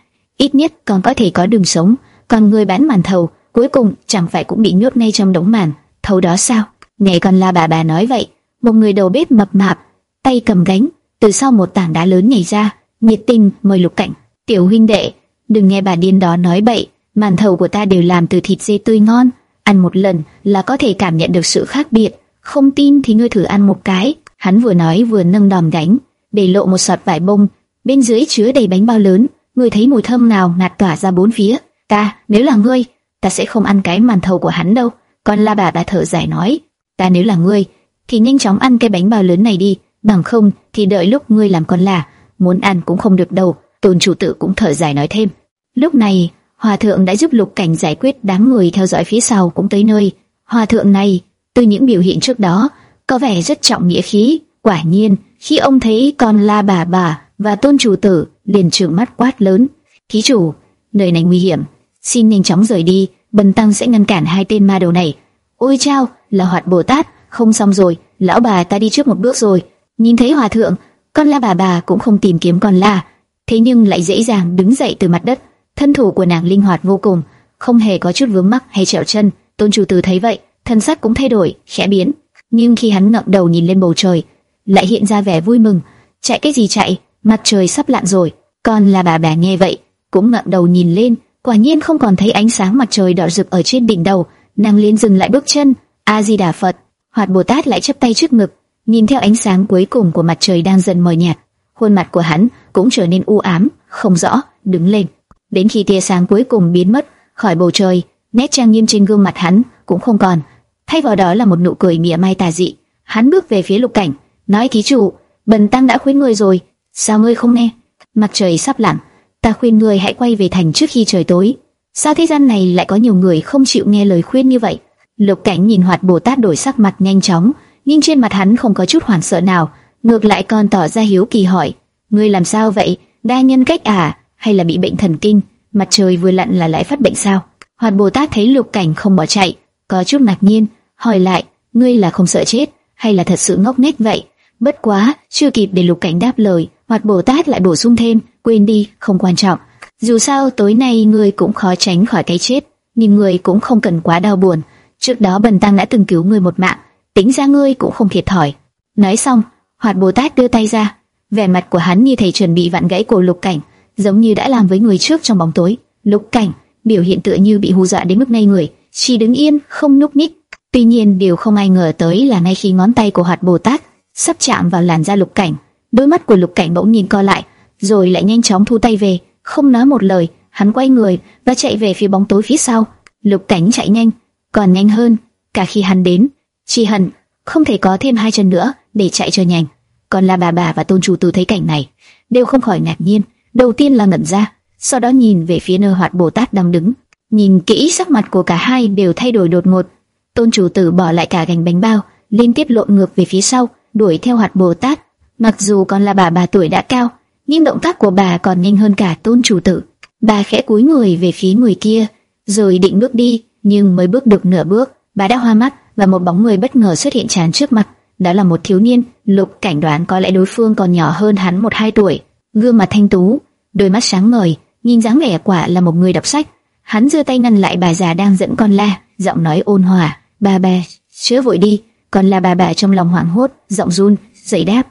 ít nhất còn có thể có đường sống, còn người bán màn thầu, cuối cùng chẳng phải cũng bị nhốt ngay trong đống màn. Thầu đó sao? Nghe con la bà bà nói vậy, một người đầu bếp mập mạp, tay cầm gánh, từ sau một tảng đá lớn nhảy ra, nhiệt tình mời Lục Cảnh, "Tiểu huynh đệ, đừng nghe bà điên đó nói bậy, màn thầu của ta đều làm từ thịt dê tươi ngon, ăn một lần là có thể cảm nhận được sự khác biệt, không tin thì ngươi thử ăn một cái." Hắn vừa nói vừa nâng đòn gánh, để lộ một sọt vải bông, bên dưới chứa đầy bánh bao lớn, ngươi thấy mùi thơm nào ngạt tỏa ra bốn phía. "Ta, nếu là ngươi, ta sẽ không ăn cái màn thầu của hắn đâu." Con la bà bà thở dài nói, "Ta nếu là ngươi, thì nhanh chóng ăn cái bánh bao lớn này đi." bằng không thì đợi lúc ngươi làm con là muốn ăn cũng không được đâu. Tôn chủ tử cũng thở dài nói thêm. Lúc này, hòa thượng đã giúp lục cảnh giải quyết đám người theo dõi phía sau cũng tới nơi. Hòa thượng này, từ những biểu hiện trước đó, có vẻ rất trọng nghĩa khí. Quả nhiên, khi ông thấy con la bà bà và tôn chủ tử liền trợn mắt quát lớn. Thí chủ, nơi này nguy hiểm, xin nhanh chóng rời đi, bần tăng sẽ ngăn cản hai tên ma đầu này. Ôi chao, là hoạt Bồ Tát, không xong rồi, lão bà ta đi trước một bước rồi, Nhìn thấy hòa thượng, con la bà bà cũng không tìm kiếm con la, thế nhưng lại dễ dàng đứng dậy từ mặt đất. Thân thủ của nàng linh hoạt vô cùng, không hề có chút vướng mắc hay trèo chân. Tôn chủ tử thấy vậy, thân sắc cũng thay đổi, khẽ biến. Nhưng khi hắn ngẩng đầu nhìn lên bầu trời, lại hiện ra vẻ vui mừng. Chạy cái gì chạy? Mặt trời sắp lặn rồi. còn là bà bà nghe vậy, cũng ngẩng đầu nhìn lên, quả nhiên không còn thấy ánh sáng mặt trời đỏ rực ở trên đỉnh đầu. Nàng liền dừng lại bước chân. A Di Đà Phật. Hoạt Bồ Tát lại chắp tay trước ngực, Nhìn theo ánh sáng cuối cùng của mặt trời đang dần mờ nhạt, khuôn mặt của hắn cũng trở nên u ám, không rõ, đứng lên. Đến khi tia sáng cuối cùng biến mất khỏi bầu trời, nét trang nghiêm trên gương mặt hắn cũng không còn, thay vào đó là một nụ cười mỉa mai tà dị. Hắn bước về phía Lục Cảnh, nói thí chủ, bần tăng đã khuyên người rồi, sao ngươi không nghe? Mặt trời sắp lặn, ta khuyên ngươi hãy quay về thành trước khi trời tối. Sao thế gian này lại có nhiều người không chịu nghe lời khuyên như vậy? Lục Cảnh nhìn Hoạt Bồ Tát đổi sắc mặt nhanh chóng, nhưng trên mặt hắn không có chút hoảng sợ nào, ngược lại còn tỏ ra hiếu kỳ hỏi: "Ngươi làm sao vậy? Đa nhân cách à? Hay là bị bệnh thần kinh? Mặt trời vừa lặn là lại phát bệnh sao?" Hoạt Bồ Tát thấy Lục Cảnh không bỏ chạy, có chút ngạc nhiên, hỏi lại: "Ngươi là không sợ chết, hay là thật sự ngốc nghếch vậy?" Bất quá, chưa kịp để Lục Cảnh đáp lời, Hoạt Bồ Tát lại bổ sung thêm: "Quên đi, không quan trọng. Dù sao tối nay người cũng khó tránh khỏi cái chết. nhưng người cũng không cần quá đau buồn. Trước đó Bần Tăng đã từng cứu người một mạng, tính ra ngươi cũng không thiệt thòi. Nói xong, Hoạt Bồ Tát đưa tay ra, vẻ mặt của hắn như thể chuẩn bị vặn gãy cổ Lục Cảnh, giống như đã làm với người trước trong bóng tối. Lục Cảnh biểu hiện tựa như bị hù dọa đến mức ngây người, chỉ đứng yên không nhúc nhích. Tuy nhiên điều không ai ngờ tới là ngay khi ngón tay của Hoạt Bồ Tát sắp chạm vào làn da Lục Cảnh, đôi mắt của Lục Cảnh bỗng nhìn co lại, rồi lại nhanh chóng thu tay về, không nói một lời, hắn quay người và chạy về phía bóng tối phía sau. Lục Cảnh chạy nhanh, còn nhanh hơn cả khi hắn đến. Chỉ hận không thể có thêm hai chân nữa để chạy cho nhanh. Còn là bà bà và tôn chủ tử thấy cảnh này, đều không khỏi ngạc nhiên. Đầu tiên là ngẩn ra, sau đó nhìn về phía nơi hoạt Bồ Tát đang đứng. Nhìn kỹ sắc mặt của cả hai đều thay đổi đột ngột. Tôn chủ tử bỏ lại cả gánh bánh bao, liên tiếp lộn ngược về phía sau, đuổi theo hoạt Bồ Tát. Mặc dù còn là bà bà tuổi đã cao, nhưng động tác của bà còn nhanh hơn cả tôn chủ tử. Bà khẽ cúi người về phía người kia, rồi định bước đi, nhưng mới bước được nửa bước, bà đã hoa mắt và một bóng người bất ngờ xuất hiện tràn trước mặt. Đó là một thiếu niên, Lục cảnh đoán có lẽ đối phương còn nhỏ hơn hắn một hai tuổi, gương mặt thanh tú, đôi mắt sáng ngời, nhìn dáng vẻ quả là một người đọc sách. Hắn giơ tay ngăn lại bà già đang dẫn con la, giọng nói ôn hòa, "Bà bà, chớ vội đi." Còn là bà bà trong lòng hoảng hốt, giọng run, dậy đáp,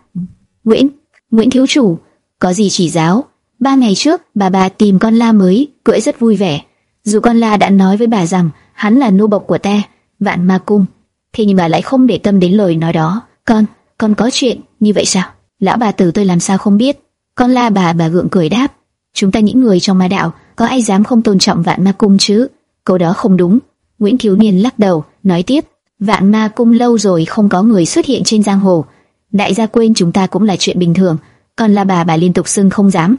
"Nguyễn, Nguyễn thiếu chủ, có gì chỉ giáo?" Ba ngày trước, bà bà tìm con la mới, cưỡi rất vui vẻ. Dù con la đã nói với bà rằng hắn là nô bộc của ta, vạn ma cung, thế nhưng bà lại không để tâm đến lời nói đó. Con, con có chuyện như vậy sao? Lão bà tử tôi làm sao không biết? Con la bà bà gượng cười đáp, chúng ta những người trong ma đạo, có ai dám không tôn trọng vạn ma cung chứ? Câu đó không đúng. Nguyễn Thiếu Niên lắc đầu, nói tiếp, vạn ma cung lâu rồi không có người xuất hiện trên giang hồ. Đại gia quên chúng ta cũng là chuyện bình thường, còn là bà bà liên tục xưng không dám.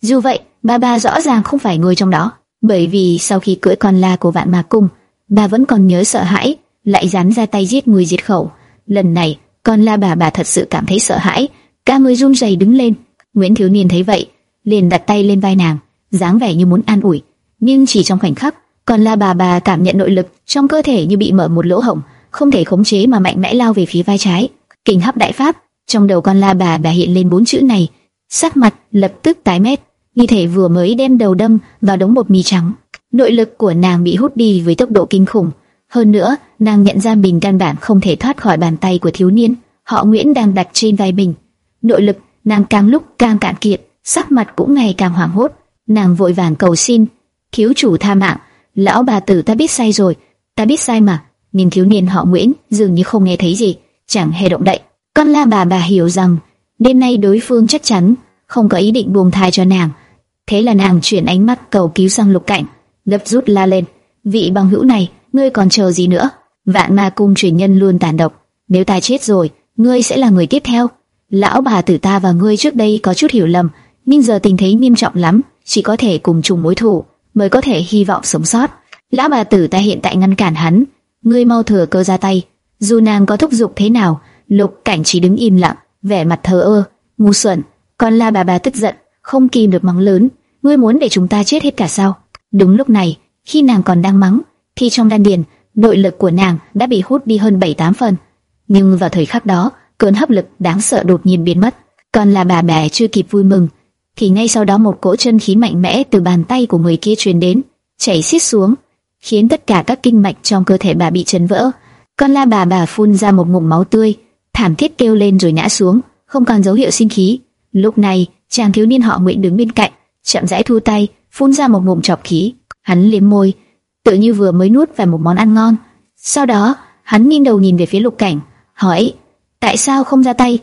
Dù vậy, bà bà rõ ràng không phải người trong đó, bởi vì sau khi cưỡi con la của vạn ma cung, bà vẫn còn nhớ sợ hãi, lại dám ra tay giết người diệt khẩu. Lần này, con la bà bà thật sự cảm thấy sợ hãi, cả người run rẩy đứng lên. Nguyễn Thiếu Niên thấy vậy, liền đặt tay lên vai nàng, dáng vẻ như muốn an ủi, nhưng chỉ trong khoảnh khắc, con la bà bà cảm nhận nội lực trong cơ thể như bị mở một lỗ hổng, không thể khống chế mà mạnh mẽ lao về phía vai trái. Kình hấp đại pháp, trong đầu con la bà bà hiện lên bốn chữ này, sắc mặt lập tức tái mét, như thể vừa mới đem đầu đâm vào đống bột mì trắng. Nội lực của nàng bị hút đi với tốc độ kinh khủng. Hơn nữa, nàng nhận ra mình căn bản không thể thoát khỏi bàn tay của thiếu niên. Họ Nguyễn đang đặt trên vai mình. Nội lực, nàng càng lúc càng cạn kiệt, sắc mặt cũng ngày càng hoảng hốt. Nàng vội vàng cầu xin, thiếu chủ tha mạng, lão bà tử ta biết sai rồi, ta biết sai mà. nhìn thiếu niên họ Nguyễn dường như không nghe thấy gì, chẳng hề động đậy. Con la bà bà hiểu rằng đêm nay đối phương chắc chắn không có ý định buông thai cho nàng. Thế là nàng chuyển ánh mắt cầu cứu sang lục cảnh, gấp rút la lên: vị bằng hữu này, ngươi còn chờ gì nữa? Vạn ma cung truyền nhân luôn tàn độc, nếu ta chết rồi, ngươi sẽ là người tiếp theo. Lão bà tử ta và ngươi trước đây có chút hiểu lầm, nhưng giờ tình thế nghiêm trọng lắm, chỉ có thể cùng chung mối thù mới có thể hy vọng sống sót. Lão bà tử ta hiện tại ngăn cản hắn, ngươi mau thừa cơ ra tay. Dù nàng có thúc giục thế nào, Lục Cảnh chỉ đứng im lặng, vẻ mặt thờ ơ, ngu xuẩn. Còn La bà bà tức giận, không kìm được mắng lớn, ngươi muốn để chúng ta chết hết cả sao? Đúng lúc này, khi nàng còn đang mắng, thì trong đan điền, nội lực của nàng đã bị hút đi hơn 7-8 phần. Nhưng vào thời khắc đó, cơn hấp lực đáng sợ đột nhiên biến mất. Còn là bà bè chưa kịp vui mừng, thì ngay sau đó một cỗ chân khí mạnh mẽ từ bàn tay của người kia truyền đến, chảy xiết xuống, khiến tất cả các kinh mạch trong cơ thể bà bị chấn vỡ. Con la bà bà phun ra một ngụm máu tươi, thảm thiết kêu lên rồi ngã xuống, không còn dấu hiệu sinh khí. Lúc này, chàng thiếu niên họ Nguyễn đứng bên cạnh, chậm rãi thu tay, phun ra một ngụm chọc khí. Hắn liếm môi, tự như vừa mới nuốt phải một món ăn ngon. Sau đó, hắn nghiêng đầu nhìn về phía Lục Cảnh, hỏi: "Tại sao không ra tay?"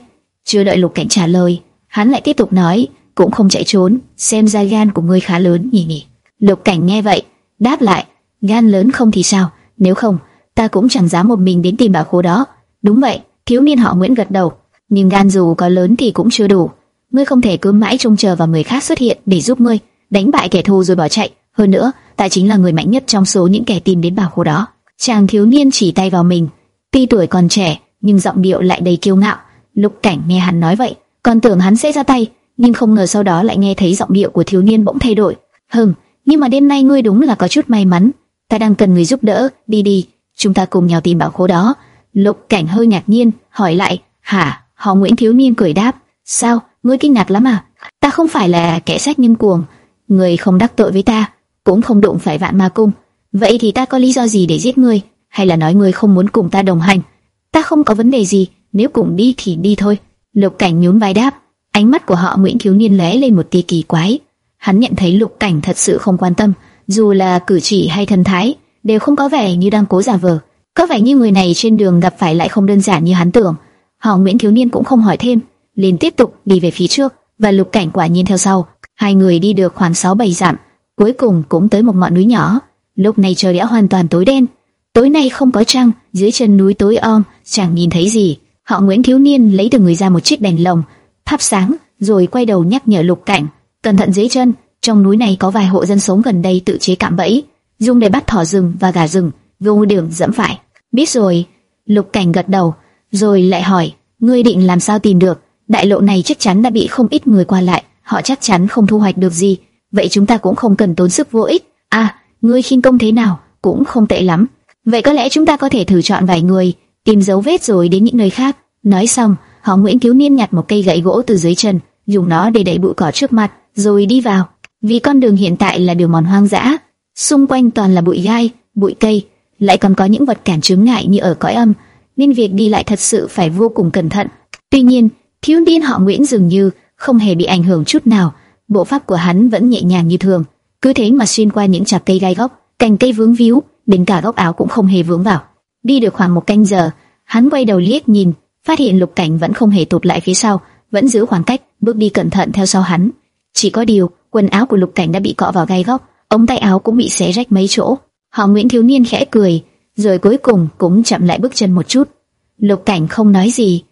Chưa đợi Lục Cảnh trả lời, hắn lại tiếp tục nói: "Cũng không chạy trốn, xem ra gan của ngươi khá lớn nhỉ nhỉ." Lục Cảnh nghe vậy, đáp lại: "Gan lớn không thì sao, nếu không, ta cũng chẳng dám một mình đến tìm bảo khố đó." Đúng vậy, thiếu niên họ Nguyễn gật đầu, nhưng gan dù có lớn thì cũng chưa đủ. Ngươi không thể cứ mãi trông chờ vào người khác xuất hiện để giúp ngươi đánh bại kẻ thù rồi bỏ chạy. Hơn nữa, ta chính là người mạnh nhất trong số những kẻ tìm đến bảo khố đó. Chàng thiếu niên chỉ tay vào mình, tuy tuổi còn trẻ nhưng giọng điệu lại đầy kiêu ngạo. Lục Cảnh nghe hắn nói vậy, còn tưởng hắn sẽ ra tay, nhưng không ngờ sau đó lại nghe thấy giọng điệu của thiếu niên bỗng thay đổi. Hừm, nhưng mà đêm nay ngươi đúng là có chút may mắn, ta đang cần người giúp đỡ, đi đi, chúng ta cùng nhau tìm bảo khố đó. Lục Cảnh hơi ngạc nhiên, hỏi lại, hả? Họ Nguyễn thiếu niên cười đáp, sao? Ngươi kinh ngạc lắm à? Ta không phải là kẻ sách nhân cuồng, người không đắc tội với ta, cũng không đụng phải vạn ma cung. Vậy thì ta có lý do gì để giết ngươi, hay là nói ngươi không muốn cùng ta đồng hành? Ta không có vấn đề gì, nếu cùng đi thì đi thôi. Lục Cảnh nhún vai đáp, ánh mắt của họ Nguyễn thiếu niên lóe lên một tia kỳ quái. Hắn nhận thấy Lục Cảnh thật sự không quan tâm, dù là cử chỉ hay thần thái, đều không có vẻ như đang cố giả vờ. Có vẻ như người này trên đường gặp phải lại không đơn giản như hắn tưởng. Họ Nguyễn thiếu niên cũng không hỏi thêm, liền tiếp tục đi về phía trước, và Lục Cảnh quả nhiên theo sau. Hai người đi được khoảng 6-7 dặm, cuối cùng cũng tới một ngọn núi nhỏ. Lúc này trời đã hoàn toàn tối đen, tối nay không có trăng, dưới chân núi tối om, chẳng nhìn thấy gì. Họ Nguyễn thiếu niên lấy từ người ra một chiếc đèn lồng, thắp sáng, rồi quay đầu nhắc nhở Lục Cảnh, cẩn thận dưới chân, trong núi này có vài hộ dân sống gần đây tự chế cạm bẫy, dùng để bắt thỏ rừng và gà rừng, vô đường dẫm phải. Biết rồi, Lục Cảnh gật đầu, rồi lại hỏi, ngươi định làm sao tìm được? Đại lộ này chắc chắn đã bị không ít người qua lại, họ chắc chắn không thu hoạch được gì, vậy chúng ta cũng không cần tốn sức vô ích. À, ngươi khinh công thế nào, cũng không tệ lắm. Vậy có lẽ chúng ta có thể thử chọn vài người, tìm dấu vết rồi đến những nơi khác. Nói xong, họ Nguyễn Cứu Niên nhặt một cây gậy gỗ từ dưới chân, dùng nó để đẩy bụi cỏ trước mặt, rồi đi vào. Vì con đường hiện tại là đường mòn hoang dã, xung quanh toàn là bụi gai, bụi cây, lại còn có những vật cản chướng ngại như ở cõi âm, nên việc đi lại thật sự phải vô cùng cẩn thận. Tuy nhiên, thiếu niên họ Nguyễn dường như không hề bị ảnh hưởng chút nào, bộ pháp của hắn vẫn nhẹ nhàng như thường, cứ thế mà xuyên qua những chạc cây gai góc, cành cây vướng víu, đến cả góc áo cũng không hề vướng vào. Đi được khoảng một canh giờ, hắn quay đầu liếc nhìn, phát hiện Lục Cảnh vẫn không hề tụt lại phía sau, vẫn giữ khoảng cách, bước đi cẩn thận theo sau hắn. Chỉ có điều, quần áo của Lục Cảnh đã bị cọ vào gai góc, ống tay áo cũng bị xé rách mấy chỗ. Họ Nguyễn thiếu niên khẽ cười, rồi cuối cùng cũng chậm lại bước chân một chút. Lục Cảnh không nói gì.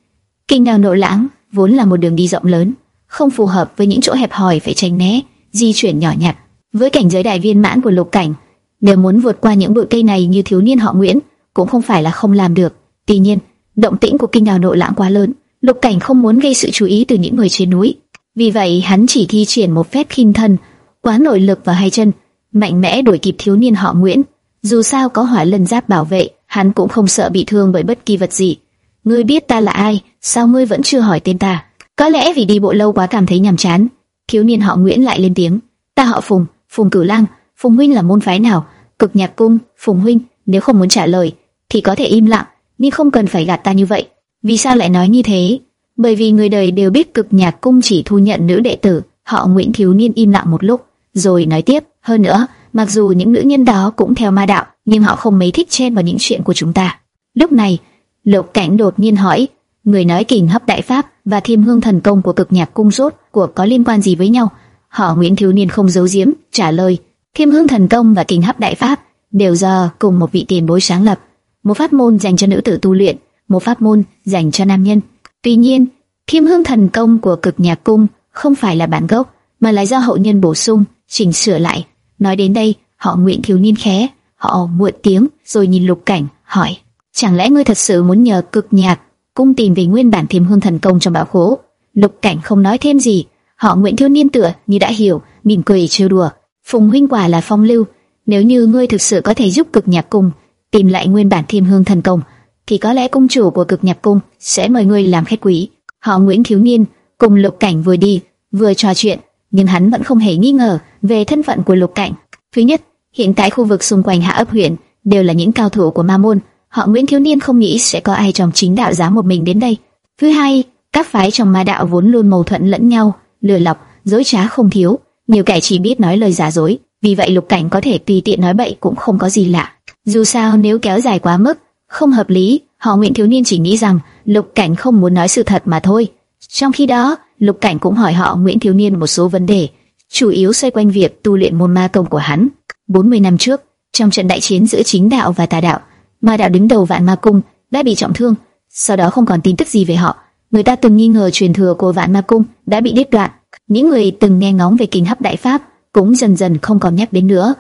Kinh đào nội lãng vốn là một đường đi rộng lớn, không phù hợp với những chỗ hẹp hòi phải tránh né, di chuyển nhỏ nhặt. Với cảnh giới đại viên mãn của Lục Cảnh, nếu muốn vượt qua những bụi cây này như thiếu niên họ Nguyễn, cũng không phải là không làm được. Tuy nhiên, động tĩnh của kinh đào nội lãng quá lớn, Lục Cảnh không muốn gây sự chú ý từ những người trên núi. Vì vậy, hắn chỉ thi triển một phép khinh thân, quá nội lực vào hai chân, mạnh mẽ đuổi kịp thiếu niên họ Nguyễn. Dù sao có hỏa lân giáp bảo vệ, hắn cũng không sợ bị thương bởi bất kỳ vật gì. Ngươi biết ta là ai, sao ngươi vẫn chưa hỏi tên ta? Có lẽ vì đi bộ lâu quá cảm thấy nhàm chán. Thiếu niên họ Nguyễn lại lên tiếng, ta họ Phùng, Phùng Cửu Lang, Phùng huynh là môn phái nào? Cực Nhạc Cung, Phùng huynh, nếu không muốn trả lời thì có thể im lặng, nhưng không cần phải gạt ta như vậy. Vì sao lại nói như thế? Bởi vì người đời đều biết Cực Nhạc Cung chỉ thu nhận nữ đệ tử. Họ Nguyễn thiếu niên im lặng một lúc, rồi nói tiếp, hơn nữa, mặc dù những nữ nhân đó cũng theo ma đạo, nhưng họ không mấy thích chen vào những chuyện của chúng ta. Lúc này, Lục Cảnh đột nhiên hỏi, người nói kình hấp đại pháp và thiêm hương thần công của cực nhạc cung rốt của có liên quan gì với nhau? Họ Nguyễn thiếu niên không giấu giếm, trả lời, thiêm hương thần công và kình hấp đại pháp đều do cùng một vị tiền bối sáng lập, một pháp môn dành cho nữ tử tu luyện, một pháp môn dành cho nam nhân. Tuy nhiên, thiêm hương thần công của cực nhạc cung không phải là bản gốc, mà là do hậu nhân bổ sung, chỉnh sửa lại. Nói đến đây, họ Nguyễn thiếu niên khé họ muộn tiếng, rồi nhìn Lục Cảnh, hỏi: chẳng lẽ ngươi thật sự muốn nhờ cực nhạc cung tìm về nguyên bản thiềm hương thần công trong bảo khố? Lục Cảnh không nói thêm gì, họ Nguyễn thiếu niên tựa như đã hiểu, mỉm cười trêu đùa. Phùng huynh quả là phong lưu, nếu như ngươi thực sự có thể giúp cực nhạc cung tìm lại nguyên bản thiềm hương thần công, thì có lẽ cung chủ của cực nhạc cung sẽ mời ngươi làm khách quý. Họ Nguyễn thiếu niên cùng Lục Cảnh vừa đi vừa trò chuyện, nhưng hắn vẫn không hề nghi ngờ về thân phận của Lục Cảnh. Thứ nhất, hiện tại khu vực xung quanh Hạ ấp huyện đều là những cao thủ của Ma môn, họ Nguyễn thiếu niên không nghĩ sẽ có ai trong chính đạo dám một mình đến đây. Thứ hai, các phái trong ma đạo vốn luôn mâu thuẫn lẫn nhau, lừa lọc, dối trá không thiếu, nhiều kẻ chỉ biết nói lời giả dối, vì vậy Lục Cảnh có thể tùy tiện nói bậy cũng không có gì lạ. Dù sao nếu kéo dài quá mức, không hợp lý, họ Nguyễn thiếu niên chỉ nghĩ rằng Lục Cảnh không muốn nói sự thật mà thôi. Trong khi đó, Lục Cảnh cũng hỏi họ Nguyễn thiếu niên một số vấn đề, chủ yếu xoay quanh việc tu luyện môn ma công của hắn. 40 năm trước, trong trận đại chiến giữa chính đạo và tà đạo, ma đạo đứng đầu vạn ma cung đã bị trọng thương, sau đó không còn tin tức gì về họ. Người ta từng nghi ngờ truyền thừa của vạn ma cung đã bị đứt đoạn. Những người từng nghe ngóng về kinh hấp đại pháp cũng dần dần không còn nhắc đến nữa,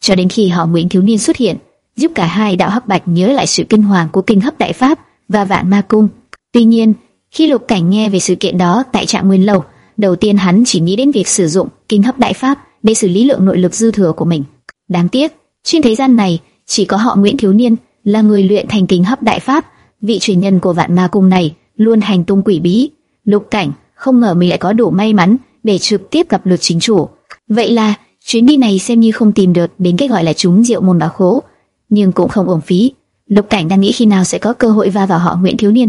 cho đến khi họ Nguyễn thiếu niên xuất hiện, giúp cả hai đạo hắc bạch nhớ lại sự kinh hoàng của kinh hấp đại pháp và vạn ma cung. Tuy nhiên, khi Lục Cảnh nghe về sự kiện đó tại Trạm Nguyên Lầu, đầu tiên hắn chỉ nghĩ đến việc sử dụng kinh hấp đại pháp để xử lý lượng nội lực dư thừa của mình. Đáng tiếc, trên thế gian này chỉ có họ Nguyễn Thiếu Niên là người luyện thành kinh hấp đại pháp, vị truyền nhân của vạn ma cung này luôn hành tung quỷ bí. Lục Cảnh không ngờ mình lại có đủ may mắn để trực tiếp gặp được chính chủ. Vậy là chuyến đi này xem như không tìm được đến cái gọi là chúng rượu môn bảo khố, nhưng cũng không uổng phí. Lục Cảnh đang nghĩ khi nào sẽ có cơ hội va vào họ Nguyễn thiếu niên,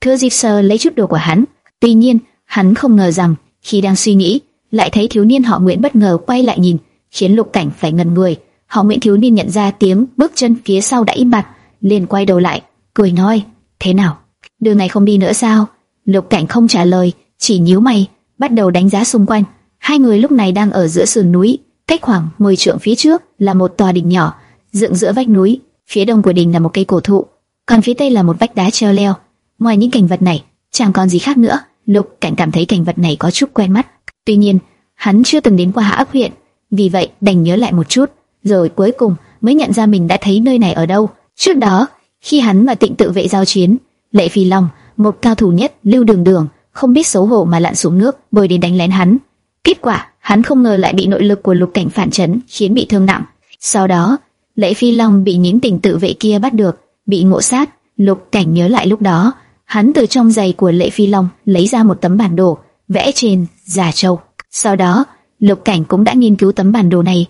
thưa dịp sờ lấy chút đồ của hắn. Tuy nhiên, hắn không ngờ rằng khi đang suy nghĩ, lại thấy thiếu niên họ Nguyễn bất ngờ quay lại nhìn, khiến Lục Cảnh phải ngẩn người. Họ Nguyễn thiếu niên nhận ra tiếng bước chân phía sau đã im bặt, liền quay đầu lại, cười nói: "Thế nào, đường này không đi nữa sao?" Lục Cảnh không trả lời, chỉ nhíu mày, bắt đầu đánh giá xung quanh. Hai người lúc này đang ở giữa sườn núi, cách khoảng 10 trượng phía trước là một tòa đỉnh nhỏ, dựng giữa vách núi. Phía đông của đỉnh là một cây cổ thụ, còn phía tây là một vách đá treo leo. Ngoài những cảnh vật này, chẳng còn gì khác nữa. Lục Cảnh cảm thấy cảnh vật này có chút quen mắt. Tuy nhiên, hắn chưa từng đến qua Hạ Ấp huyện, vì vậy đành nhớ lại một chút, rồi cuối cùng mới nhận ra mình đã thấy nơi này ở đâu. Trước đó, khi hắn và Tịnh Tự vệ giao chiến, Lệ Phi Long, một cao thủ nhất, lưu đường đường, không biết xấu hổ mà lặn xuống nước, bơi đến đánh lén hắn. Kết quả, hắn không ngờ lại bị nội lực của Lục Cảnh phản chấn, khiến bị thương nặng. Sau đó, Lệ Phi Long bị những Tịnh Tự vệ kia bắt được, bị ngộ sát. Lục Cảnh nhớ lại lúc đó, hắn từ trong giày của Lệ Phi Long lấy ra một tấm bản đồ, vẽ trên giả châu. Sau đó, Lục Cảnh cũng đã nghiên cứu tấm bản đồ này,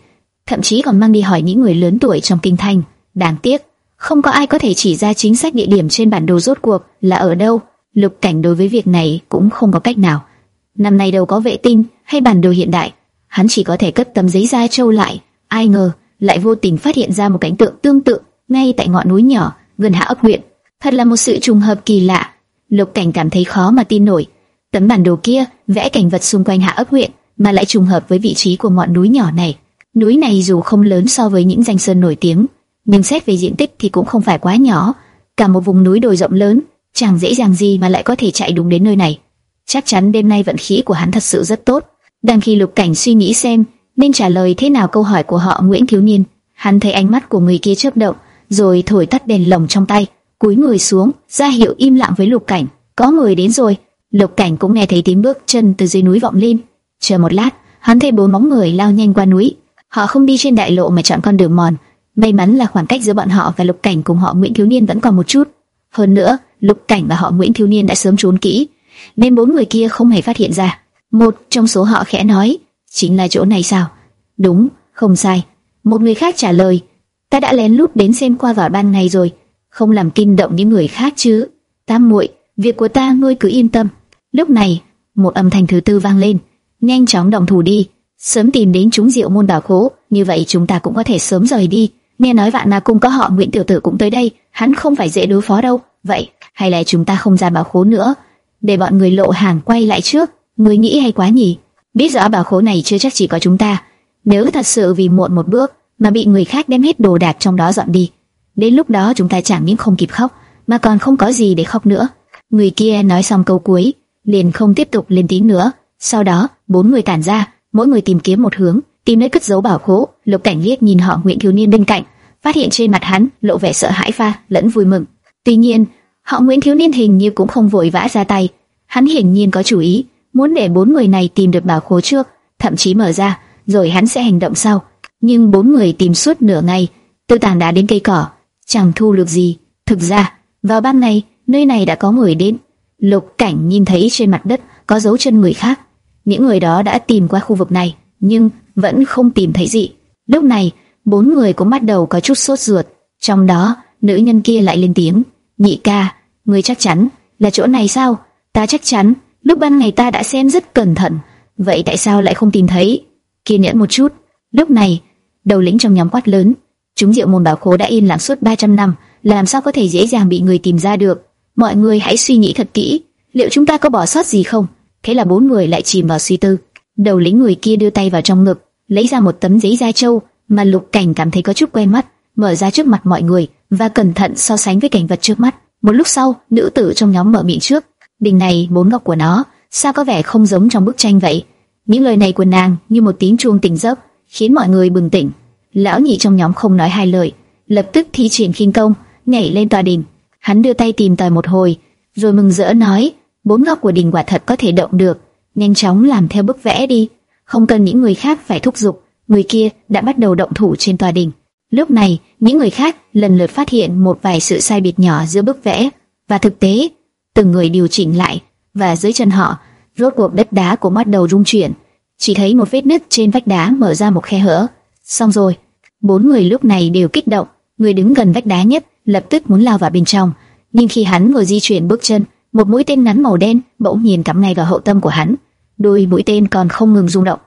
thậm chí còn mang đi hỏi những người lớn tuổi trong kinh thành. Đáng tiếc, không có ai có thể chỉ ra chính xác địa điểm trên bản đồ rốt cuộc là ở đâu. Lục Cảnh đối với việc này cũng không có cách nào. Năm nay đâu có vệ tinh hay bản đồ hiện đại, hắn chỉ có thể cất tấm giấy da châu lại. Ai ngờ lại vô tình phát hiện ra một cảnh tượng tương tự ngay tại ngọn núi nhỏ gần Hạ ấp huyện. Thật là một sự trùng hợp kỳ lạ. Lục Cảnh cảm thấy khó mà tin nổi. Tấm bản đồ kia vẽ cảnh vật xung quanh Hạ ấp huyện mà lại trùng hợp với vị trí của ngọn núi nhỏ này. Núi này dù không lớn so với những danh sơn nổi tiếng, nhưng xét về diện tích thì cũng không phải quá nhỏ. Cả một vùng núi đồi rộng lớn, chẳng dễ dàng gì mà lại có thể chạy đúng đến nơi này. Chắc chắn đêm nay vận khí của hắn thật sự rất tốt. Đang khi Lục Cảnh suy nghĩ xem nên trả lời thế nào câu hỏi của họ Nguyễn thiếu niên, hắn thấy ánh mắt của người kia chớp động, rồi thổi tắt đèn lồng trong tay, cúi người xuống, ra hiệu im lặng với Lục Cảnh. Có người đến rồi. Lục Cảnh cũng nghe thấy tiếng bước chân từ dưới núi vọng lên. Chờ một lát, hắn thấy bốn bóng người lao nhanh qua núi. Họ không đi trên đại lộ mà chọn con đường mòn. May mắn là khoảng cách giữa bọn họ và Lục Cảnh cùng họ Nguyễn thiếu niên vẫn còn một chút. Hơn nữa, Lục Cảnh và họ Nguyễn thiếu niên đã sớm trốn kỹ, nên bốn người kia không hề phát hiện ra. Một trong số họ khẽ nói, chính là chỗ này sao? Đúng, không sai. Một người khác trả lời, ta đã lén lút đến xem qua vào ban ngày rồi, không làm kinh động những người khác chứ. Tam muội, việc của ta ngươi cứ yên tâm. Lúc này, một âm thanh thứ tư vang lên, nhanh chóng động thủ đi, sớm tìm đến chúng rượu môn bảo khố, như vậy chúng ta cũng có thể sớm rời đi. Nghe nói vạn na cung có họ Nguyễn tiểu tử cũng tới đây, hắn không phải dễ đối phó đâu. Vậy, hay là chúng ta không ra bảo khố nữa, để bọn người lộ hàng quay lại trước? ngươi nghĩ hay quá nhỉ? Biết rõ bảo khố này chưa chắc chỉ có chúng ta. Nếu thật sự vì muộn một bước mà bị người khác đem hết đồ đạc trong đó dọn đi, đến lúc đó chúng ta chẳng những không kịp khóc, mà còn không có gì để khóc nữa. Người kia nói xong câu cuối, liền không tiếp tục lên tiếng nữa. Sau đó, bốn người tản ra, mỗi người tìm kiếm một hướng, tìm nơi cất giấu bảo khố. Lục Cảnh liếc nhìn họ Nguyễn thiếu niên bên cạnh, phát hiện trên mặt hắn lộ vẻ sợ hãi pha lẫn vui mừng. Tuy nhiên, họ Nguyễn thiếu niên hình như cũng không vội vã ra tay, hắn hiển nhiên có chủ ý, muốn để bốn người này tìm được bảo khố trước, thậm chí mở ra, rồi hắn sẽ hành động sau. Nhưng bốn người tìm suốt nửa ngày, từ tảng đá đến cây cỏ, chẳng thu được gì. Thực ra, vào ban ngày, nơi này đã có người đến. Lục Cảnh nhìn thấy trên mặt đất có dấu chân người khác. Những người đó đã tìm qua khu vực này, nhưng vẫn không tìm thấy gì. Lúc này, bốn người cũng bắt đầu có chút sốt ruột. Trong đó, nữ nhân kia lại lên tiếng, nhị ca, người chắc chắn là chỗ này sao? Ta chắc chắn, lúc ban ngày ta đã xem rất cẩn thận, vậy tại sao lại không tìm thấy? Kiên nhẫn một chút. Lúc này, đầu lĩnh trong nhóm quát lớn, chúng diệu môn bảo khố đã yên lặng suốt 300 năm, làm sao có thể dễ dàng bị người tìm ra được? Mọi người hãy suy nghĩ thật kỹ, liệu chúng ta có bỏ sót gì không? Thế là bốn người lại chìm vào suy tư. Đầu lĩnh người kia đưa tay vào trong ngực, lấy ra một tấm giấy da trâu mà Lục Cảnh cảm thấy có chút quen mắt, mở ra trước mặt mọi người và cẩn thận so sánh với cảnh vật trước mắt. Một lúc sau, nữ tử trong nhóm mở miệng trước. Đình này, bốn góc của nó, sao có vẻ không giống trong bức tranh vậy? Những lời này của nàng như một tiếng chuông tỉnh giấc, khiến mọi người bừng tỉnh. Lão nhị trong nhóm không nói hai lời, lập tức thi triển khinh công, nhảy lên tòa đỉnh. Hắn đưa tay tìm tòi một hồi, rồi mừng rỡ nói: bốn góc của đỉnh quả thật có thể động được, nhanh chóng làm theo bức vẽ đi, không cần những người khác phải thúc giục. Người kia đã bắt đầu động thủ trên tòa đỉnh. Lúc này, những người khác lần lượt phát hiện một vài sự sai biệt nhỏ giữa bức vẽ và thực tế, từng người điều chỉnh lại và dưới chân họ, rốt cuộc đất đá cũng bắt đầu rung chuyển. chỉ thấy một vết nứt trên vách đá mở ra một khe hở. Xong rồi, bốn người lúc này đều kích động, người đứng gần vách đá nhất lập tức muốn lao vào bên trong, nhưng khi hắn vừa di chuyển bước chân, một mũi tên ngắn màu đen bỗng nhiên cắm ngay vào hậu tâm của hắn. Đôi mũi tên còn không ngừng rung động.